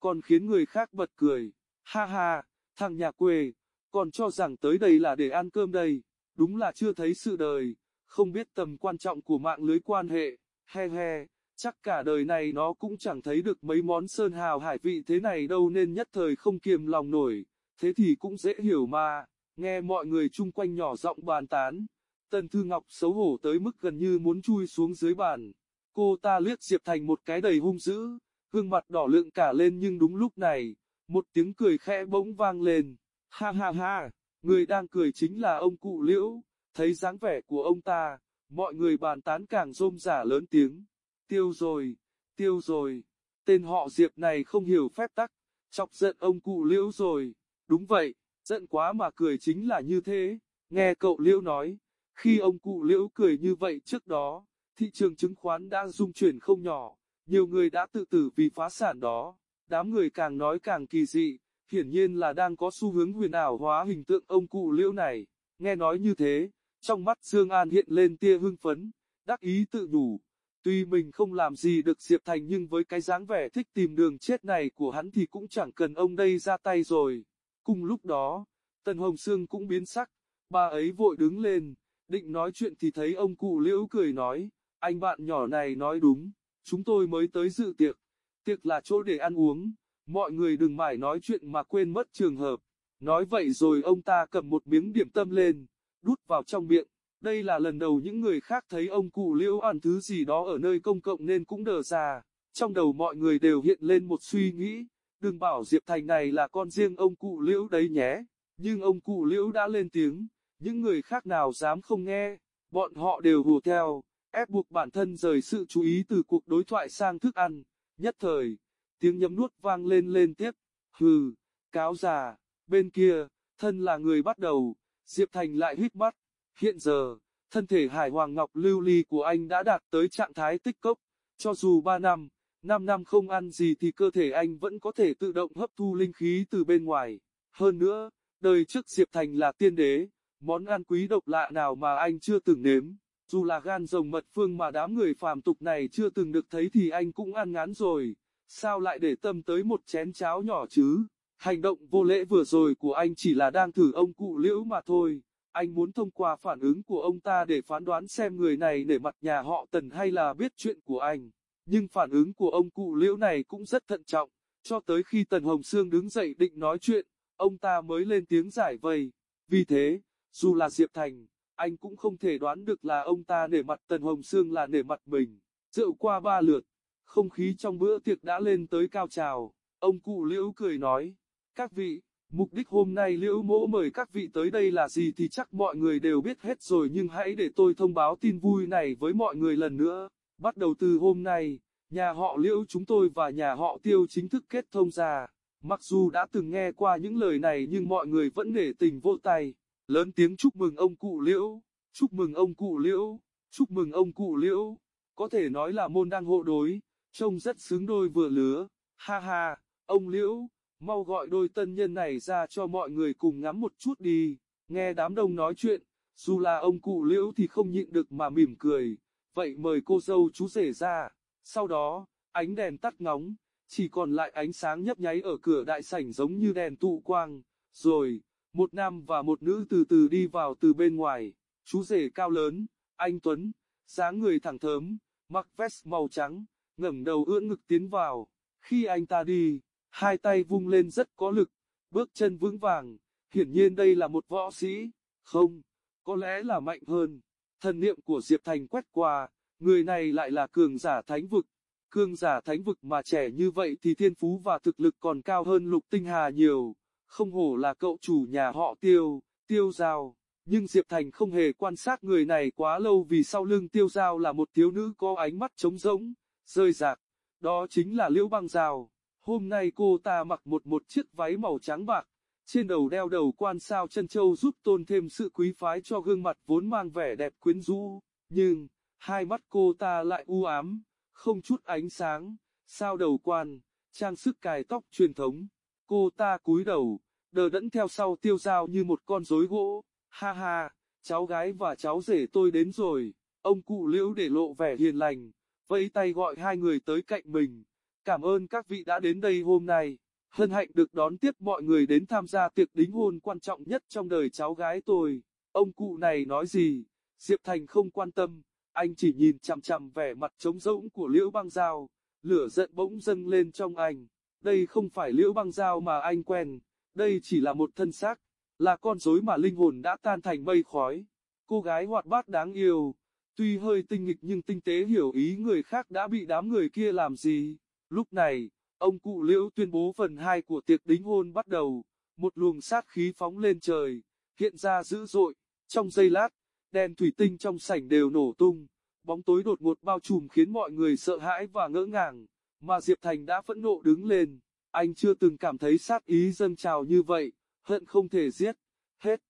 còn khiến người khác bật cười, ha ha, thằng nhà quê, còn cho rằng tới đây là để ăn cơm đây, đúng là chưa thấy sự đời, không biết tầm quan trọng của mạng lưới quan hệ, he he. Chắc cả đời này nó cũng chẳng thấy được mấy món sơn hào hải vị thế này đâu nên nhất thời không kiềm lòng nổi thế thì cũng dễ hiểu mà, nghe mọi người chung quanh nhỏ giọng bàn tán. Tần Thư Ngọc xấu hổ tới mức gần như muốn chui xuống dưới bàn. Cô ta liếc Diệp Thành một cái đầy hung dữ, gương mặt đỏ lượng cả lên nhưng đúng lúc này, một tiếng cười khẽ bỗng vang lên. Ha ha ha, người đang cười chính là ông cụ liễu, thấy dáng vẻ của ông ta, mọi người bàn tán càng rôm rả lớn tiếng. Tiêu rồi, tiêu rồi, tên họ Diệp này không hiểu phép tắc, chọc giận ông cụ liễu rồi. Đúng vậy, giận quá mà cười chính là như thế. Nghe cậu Liễu nói, khi ông cụ Liễu cười như vậy trước đó, thị trường chứng khoán đã rung chuyển không nhỏ, nhiều người đã tự tử vì phá sản đó. Đám người càng nói càng kỳ dị, hiển nhiên là đang có xu hướng huyền ảo hóa hình tượng ông cụ Liễu này. Nghe nói như thế, trong mắt Dương An hiện lên tia hưng phấn, đắc ý tự đủ. Tuy mình không làm gì được Diệp Thành nhưng với cái dáng vẻ thích tìm đường chết này của hắn thì cũng chẳng cần ông đây ra tay rồi. Cùng lúc đó, Tần Hồng Sương cũng biến sắc, bà ấy vội đứng lên, định nói chuyện thì thấy ông cụ liễu cười nói, anh bạn nhỏ này nói đúng, chúng tôi mới tới dự tiệc, tiệc là chỗ để ăn uống, mọi người đừng mải nói chuyện mà quên mất trường hợp. Nói vậy rồi ông ta cầm một miếng điểm tâm lên, đút vào trong miệng. Đây là lần đầu những người khác thấy ông cụ liễu ăn thứ gì đó ở nơi công cộng nên cũng đờ ra. Trong đầu mọi người đều hiện lên một suy nghĩ, đừng bảo Diệp Thành này là con riêng ông cụ liễu đấy nhé. Nhưng ông cụ liễu đã lên tiếng, những người khác nào dám không nghe, bọn họ đều hùa theo, ép buộc bản thân rời sự chú ý từ cuộc đối thoại sang thức ăn. Nhất thời, tiếng nhấm nuốt vang lên lên tiếp, hừ, cáo già, bên kia, thân là người bắt đầu, Diệp Thành lại hít mắt, hiện giờ, thân thể hải hoàng ngọc lưu ly của anh đã đạt tới trạng thái tích cốc, cho dù 3 năm, 5 năm không ăn gì thì cơ thể anh vẫn có thể tự động hấp thu linh khí từ bên ngoài. Hơn nữa, đời trước Diệp Thành là tiên đế, món ăn quý độc lạ nào mà anh chưa từng nếm, dù là gan rồng mật phương mà đám người phàm tục này chưa từng được thấy thì anh cũng ăn ngán rồi, sao lại để tâm tới một chén cháo nhỏ chứ? Hành động vô lễ vừa rồi của anh chỉ là đang thử ông cụ liễu mà thôi. Anh muốn thông qua phản ứng của ông ta để phán đoán xem người này nể mặt nhà họ tần hay là biết chuyện của anh. Nhưng phản ứng của ông cụ liễu này cũng rất thận trọng, cho tới khi Tần Hồng Sương đứng dậy định nói chuyện, ông ta mới lên tiếng giải vây. Vì thế, dù là Diệp Thành, anh cũng không thể đoán được là ông ta nể mặt Tần Hồng Sương là nể mặt mình. Rượu qua ba lượt, không khí trong bữa tiệc đã lên tới cao trào, ông cụ liễu cười nói. Các vị, mục đích hôm nay liễu mỗ mời các vị tới đây là gì thì chắc mọi người đều biết hết rồi nhưng hãy để tôi thông báo tin vui này với mọi người lần nữa. Bắt đầu từ hôm nay, nhà họ liễu chúng tôi và nhà họ tiêu chính thức kết thông ra. Mặc dù đã từng nghe qua những lời này nhưng mọi người vẫn nể tình vô tay. Lớn tiếng chúc mừng ông cụ liễu, chúc mừng ông cụ liễu, chúc mừng ông cụ liễu. Có thể nói là môn đang hộ đối, trông rất xứng đôi vừa lứa. Ha ha, ông liễu mau gọi đôi tân nhân này ra cho mọi người cùng ngắm một chút đi, nghe đám đông nói chuyện, dù là ông cụ liễu thì không nhịn được mà mỉm cười, vậy mời cô dâu chú rể ra, sau đó, ánh đèn tắt ngóng, chỉ còn lại ánh sáng nhấp nháy ở cửa đại sảnh giống như đèn tụ quang, rồi, một nam và một nữ từ từ đi vào từ bên ngoài, chú rể cao lớn, anh Tuấn, dáng người thẳng thớm, mặc vest màu trắng, ngẩng đầu ưỡn ngực tiến vào, khi anh ta đi, hai tay vung lên rất có lực, bước chân vững vàng, hiển nhiên đây là một võ sĩ, không, có lẽ là mạnh hơn. Thần niệm của Diệp Thành quét qua, người này lại là cường giả thánh vực. Cường giả thánh vực mà trẻ như vậy thì thiên phú và thực lực còn cao hơn lục tinh hà nhiều. Không hổ là cậu chủ nhà họ tiêu, tiêu giao. Nhưng Diệp Thành không hề quan sát người này quá lâu vì sau lưng tiêu giao là một thiếu nữ có ánh mắt trống rỗng, rơi rạc. Đó chính là Liễu Băng Giao. Hôm nay cô ta mặc một một chiếc váy màu trắng bạc, trên đầu đeo đầu quan sao chân châu giúp tôn thêm sự quý phái cho gương mặt vốn mang vẻ đẹp quyến rũ, nhưng, hai mắt cô ta lại u ám, không chút ánh sáng, sao đầu quan, trang sức cài tóc truyền thống. Cô ta cúi đầu, đờ đẫn theo sau tiêu dao như một con rối gỗ, ha ha, cháu gái và cháu rể tôi đến rồi, ông cụ liễu để lộ vẻ hiền lành, vẫy tay gọi hai người tới cạnh mình. Cảm ơn các vị đã đến đây hôm nay. Hân hạnh được đón tiếp mọi người đến tham gia tiệc đính hôn quan trọng nhất trong đời cháu gái tôi. Ông cụ này nói gì? Diệp Thành không quan tâm, anh chỉ nhìn chằm chằm vẻ mặt trống rỗng của Liễu Băng Giao, lửa giận bỗng dâng lên trong anh. Đây không phải Liễu Băng Giao mà anh quen, đây chỉ là một thân xác, là con rối mà linh hồn đã tan thành mây khói. Cô gái hoạt bát đáng yêu, tuy hơi tinh nghịch nhưng tinh tế hiểu ý người khác đã bị đám người kia làm gì. Lúc này, ông cụ liễu tuyên bố phần 2 của tiệc đính hôn bắt đầu, một luồng sát khí phóng lên trời, hiện ra dữ dội, trong giây lát, đèn thủy tinh trong sảnh đều nổ tung, bóng tối đột ngột bao trùm khiến mọi người sợ hãi và ngỡ ngàng, mà Diệp Thành đã phẫn nộ đứng lên, anh chưa từng cảm thấy sát ý dâng trào như vậy, hận không thể giết, hết,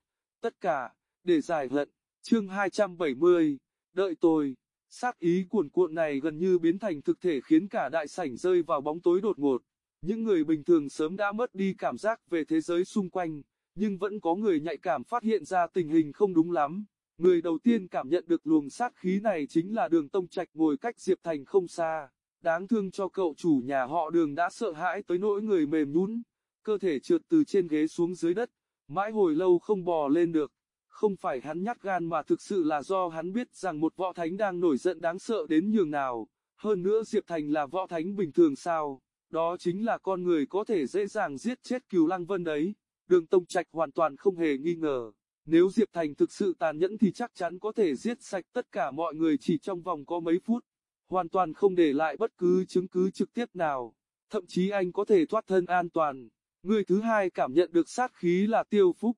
tất cả, để giải hận, chương 270, đợi tôi. Sát ý cuồn cuộn này gần như biến thành thực thể khiến cả đại sảnh rơi vào bóng tối đột ngột. Những người bình thường sớm đã mất đi cảm giác về thế giới xung quanh, nhưng vẫn có người nhạy cảm phát hiện ra tình hình không đúng lắm. Người đầu tiên cảm nhận được luồng sát khí này chính là đường Tông Trạch ngồi cách Diệp Thành không xa. Đáng thương cho cậu chủ nhà họ đường đã sợ hãi tới nỗi người mềm nhún, cơ thể trượt từ trên ghế xuống dưới đất, mãi hồi lâu không bò lên được. Không phải hắn nhát gan mà thực sự là do hắn biết rằng một võ thánh đang nổi giận đáng sợ đến nhường nào. Hơn nữa Diệp Thành là võ thánh bình thường sao? Đó chính là con người có thể dễ dàng giết chết Cửu Lăng Vân đấy. Đường Tông Trạch hoàn toàn không hề nghi ngờ. Nếu Diệp Thành thực sự tàn nhẫn thì chắc chắn có thể giết sạch tất cả mọi người chỉ trong vòng có mấy phút. Hoàn toàn không để lại bất cứ chứng cứ trực tiếp nào. Thậm chí anh có thể thoát thân an toàn. Người thứ hai cảm nhận được sát khí là Tiêu Phúc.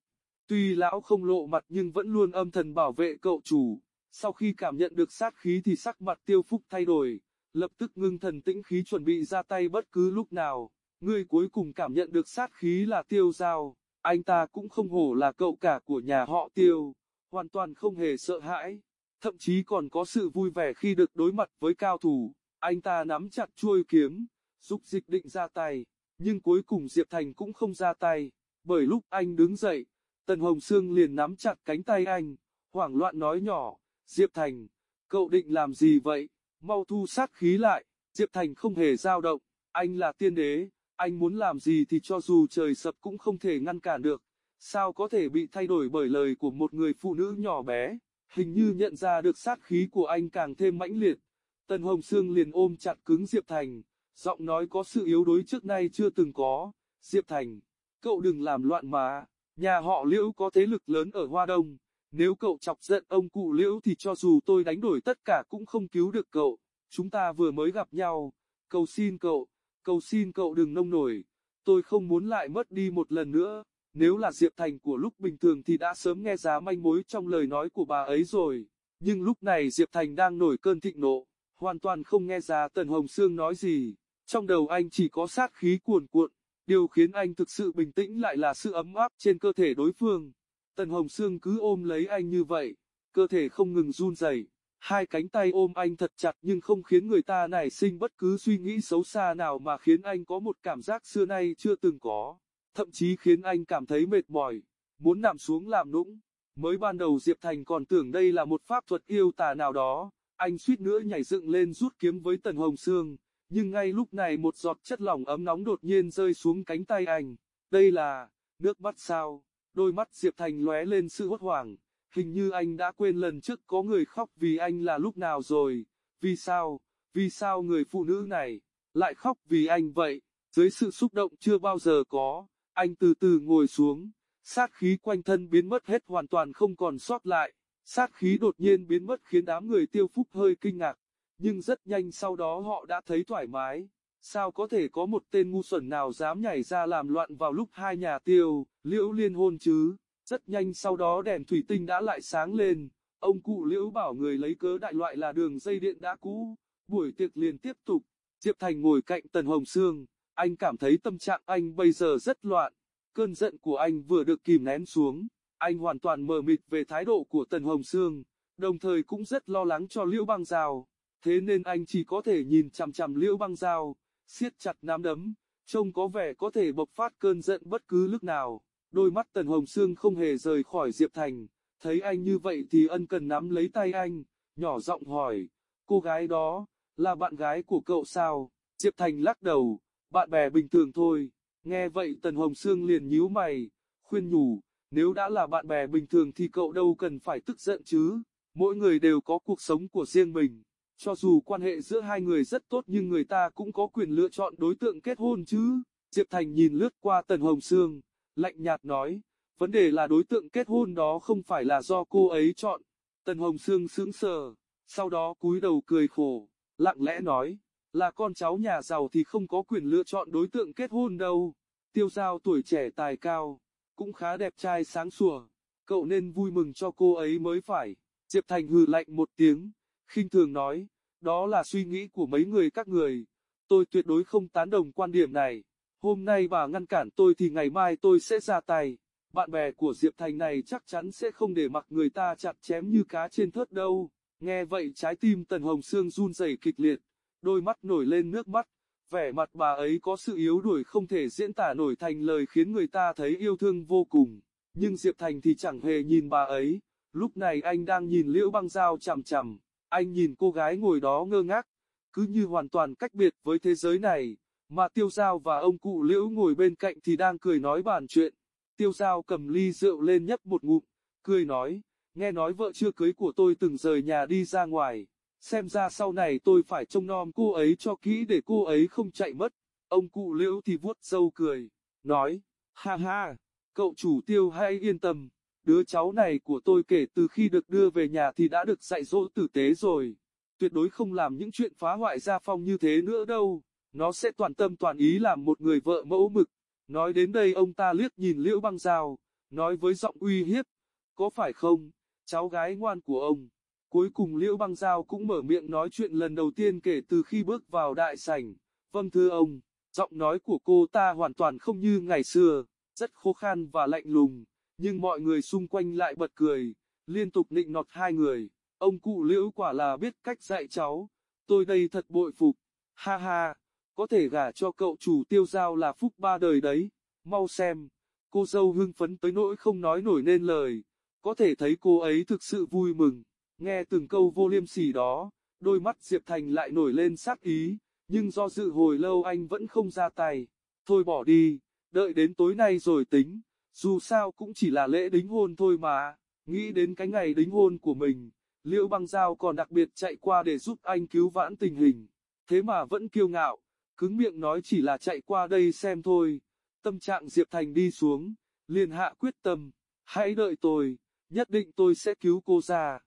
Tuy lão không lộ mặt nhưng vẫn luôn âm thầm bảo vệ cậu chủ. Sau khi cảm nhận được sát khí thì sắc mặt Tiêu Phúc thay đổi, lập tức ngưng thần tĩnh khí chuẩn bị ra tay bất cứ lúc nào. Người cuối cùng cảm nhận được sát khí là Tiêu Giao. Anh ta cũng không hổ là cậu cả của nhà họ Tiêu, hoàn toàn không hề sợ hãi, thậm chí còn có sự vui vẻ khi được đối mặt với cao thủ. Anh ta nắm chặt chuôi kiếm, dục dịch định ra tay, nhưng cuối cùng Diệp Thành cũng không ra tay, bởi lúc anh đứng dậy, Tần Hồng Sương liền nắm chặt cánh tay anh, hoảng loạn nói nhỏ, Diệp Thành, cậu định làm gì vậy, mau thu sát khí lại, Diệp Thành không hề dao động, anh là tiên đế, anh muốn làm gì thì cho dù trời sập cũng không thể ngăn cản được, sao có thể bị thay đổi bởi lời của một người phụ nữ nhỏ bé, hình như nhận ra được sát khí của anh càng thêm mãnh liệt. Tần Hồng Sương liền ôm chặt cứng Diệp Thành, giọng nói có sự yếu đuối trước nay chưa từng có, Diệp Thành, cậu đừng làm loạn mà, nhà họ Liễu có thế lực lớn ở Hoa Đông, nếu cậu chọc giận ông cụ Liễu thì cho dù tôi đánh đổi tất cả cũng không cứu được cậu, chúng ta vừa mới gặp nhau, cầu xin cậu, cầu xin cậu đừng nông nổi, tôi không muốn lại mất đi một lần nữa, nếu là Diệp Thành của lúc bình thường thì đã sớm nghe giá manh mối trong lời nói của bà ấy rồi, nhưng lúc này Diệp Thành đang nổi cơn thịnh nộ, hoàn toàn không nghe giá Tần Hồng Sương nói gì, trong đầu anh chỉ có sát khí cuồn cuộn, điều khiến anh thực sự bình tĩnh lại là sự ấm áp trên cơ thể đối phương. Tần Hồng Sương cứ ôm lấy anh như vậy, cơ thể không ngừng run rẩy, Hai cánh tay ôm anh thật chặt nhưng không khiến người ta nảy sinh bất cứ suy nghĩ xấu xa nào mà khiến anh có một cảm giác xưa nay chưa từng có. Thậm chí khiến anh cảm thấy mệt mỏi, muốn nằm xuống làm nũng. Mới ban đầu Diệp Thành còn tưởng đây là một pháp thuật yêu tà nào đó, anh suýt nữa nhảy dựng lên rút kiếm với Tần Hồng Sương, nhưng ngay lúc này một giọt chất lỏng ấm nóng đột nhiên rơi xuống cánh tay anh. Đây là, nước mắt sao? Đôi mắt Diệp Thành lóe lên sự hốt hoảng, Hình như anh đã quên lần trước có người khóc vì anh là lúc nào rồi, vì sao, vì sao người phụ nữ này, lại khóc vì anh vậy, dưới sự xúc động chưa bao giờ có, anh từ từ ngồi xuống, sát khí quanh thân biến mất hết hoàn toàn không còn sót lại, sát khí đột nhiên biến mất khiến đám người tiêu phúc hơi kinh ngạc, nhưng rất nhanh sau đó họ đã thấy thoải mái. Sao có thể có một tên ngu xuẩn nào dám nhảy ra làm loạn vào lúc hai nhà tiêu, liễu liên hôn chứ? Rất nhanh sau đó đèn thủy tinh đã lại sáng lên, ông cụ liễu bảo người lấy cớ đại loại là đường dây điện đã cũ, buổi tiệc liền tiếp tục, Diệp Thành ngồi cạnh Tần Hồng Sương, anh cảm thấy tâm trạng anh bây giờ rất loạn, cơn giận của anh vừa được kìm nén xuống, anh hoàn toàn mờ mịt về thái độ của Tần Hồng Sương, đồng thời cũng rất lo lắng cho Liễu Băng Giao, thế nên anh chỉ có thể nhìn chằm chằm Liễu Băng Giao, siết chặt nắm đấm, trông có vẻ có thể bộc phát cơn giận bất cứ lúc nào. Đôi mắt Tần Hồng Sương không hề rời khỏi Diệp Thành, thấy anh như vậy thì ân cần nắm lấy tay anh, nhỏ giọng hỏi, cô gái đó, là bạn gái của cậu sao? Diệp Thành lắc đầu, bạn bè bình thường thôi. Nghe vậy Tần Hồng Sương liền nhíu mày, khuyên nhủ, nếu đã là bạn bè bình thường thì cậu đâu cần phải tức giận chứ, mỗi người đều có cuộc sống của riêng mình. Cho dù quan hệ giữa hai người rất tốt nhưng người ta cũng có quyền lựa chọn đối tượng kết hôn chứ. Diệp Thành nhìn lướt qua Tần Hồng Sương, lạnh nhạt nói, vấn đề là đối tượng kết hôn đó không phải là do cô ấy chọn. Tần Hồng Sương sững sờ, sau đó cúi đầu cười khổ, lặng lẽ nói, là con cháu nhà giàu thì không có quyền lựa chọn đối tượng kết hôn đâu. Tiêu giao tuổi trẻ tài cao, cũng khá đẹp trai sáng sủa, cậu nên vui mừng cho cô ấy mới phải. Diệp Thành hừ lạnh một tiếng, khinh thường nói, đó là suy nghĩ của mấy người các người, tôi tuyệt đối không tán đồng quan điểm này. Hôm nay bà ngăn cản tôi thì ngày mai tôi sẽ ra tay. Bạn bè của Diệp Thành này chắc chắn sẽ không để mặc người ta chặt chém như cá trên thớt đâu. Nghe vậy trái tim Tần Hồng Sương run rẩy kịch liệt, đôi mắt nổi lên nước mắt. Vẻ mặt bà ấy có sự yếu đuổi không thể diễn tả nổi thành lời khiến người ta thấy yêu thương vô cùng. Nhưng Diệp Thành thì chẳng hề nhìn bà ấy. Lúc này anh đang nhìn Liễu Băng Giao chằm chằm. Anh nhìn cô gái ngồi đó ngơ ngác, cứ như hoàn toàn cách biệt với thế giới này. Mà Tiêu Giao và ông cụ Liễu ngồi bên cạnh thì đang cười nói bàn chuyện. Tiêu Giao cầm ly rượu lên nhấp một ngụm, cười nói, nghe nói vợ chưa cưới của tôi từng rời nhà đi ra ngoài, xem ra sau này tôi phải trông nom cô ấy cho kỹ để cô ấy không chạy mất. Ông cụ liễu thì vuốt râu cười, nói, ha ha, cậu chủ tiêu hãy yên tâm, đứa cháu này của tôi kể từ khi được đưa về nhà thì đã được dạy dỗ tử tế rồi, tuyệt đối không làm những chuyện phá hoại gia phong như thế nữa đâu, nó sẽ toàn tâm toàn ý làm một người vợ mẫu mực. Nói đến đây ông ta liếc nhìn liễu băng rào nói với giọng uy hiếp, có phải không, cháu gái ngoan của ông. Cuối cùng Liễu Băng Giao cũng mở miệng nói chuyện lần đầu tiên kể từ khi bước vào đại sảnh. Vâng thưa ông, giọng nói của cô ta hoàn toàn không như ngày xưa, rất khô khan và lạnh lùng, nhưng mọi người xung quanh lại bật cười, liên tục nịnh nọt hai người. Ông cụ Liễu quả là biết cách dạy cháu, tôi đây thật bội phục, ha ha, có thể gả cho cậu chủ tiêu giao là phúc ba đời đấy, mau xem, cô dâu hưng phấn tới nỗi không nói nổi nên lời, có thể thấy cô ấy thực sự vui mừng. Nghe từng câu vô liêm sỉ đó, đôi mắt Diệp Thành lại nổi lên sát ý, nhưng do dự hồi lâu anh vẫn không ra tay. Thôi bỏ đi, đợi đến tối nay rồi tính, dù sao cũng chỉ là lễ đính hôn thôi mà. Nghĩ đến cái ngày đính hôn của mình, Liễu Băng Giao còn đặc biệt chạy qua để giúp anh cứu vãn tình hình. Thế mà vẫn kiêu ngạo, cứng miệng nói chỉ là chạy qua đây xem thôi. Tâm trạng Diệp Thành đi xuống, liền hạ quyết tâm, hãy đợi tôi, nhất định tôi sẽ cứu cô ra.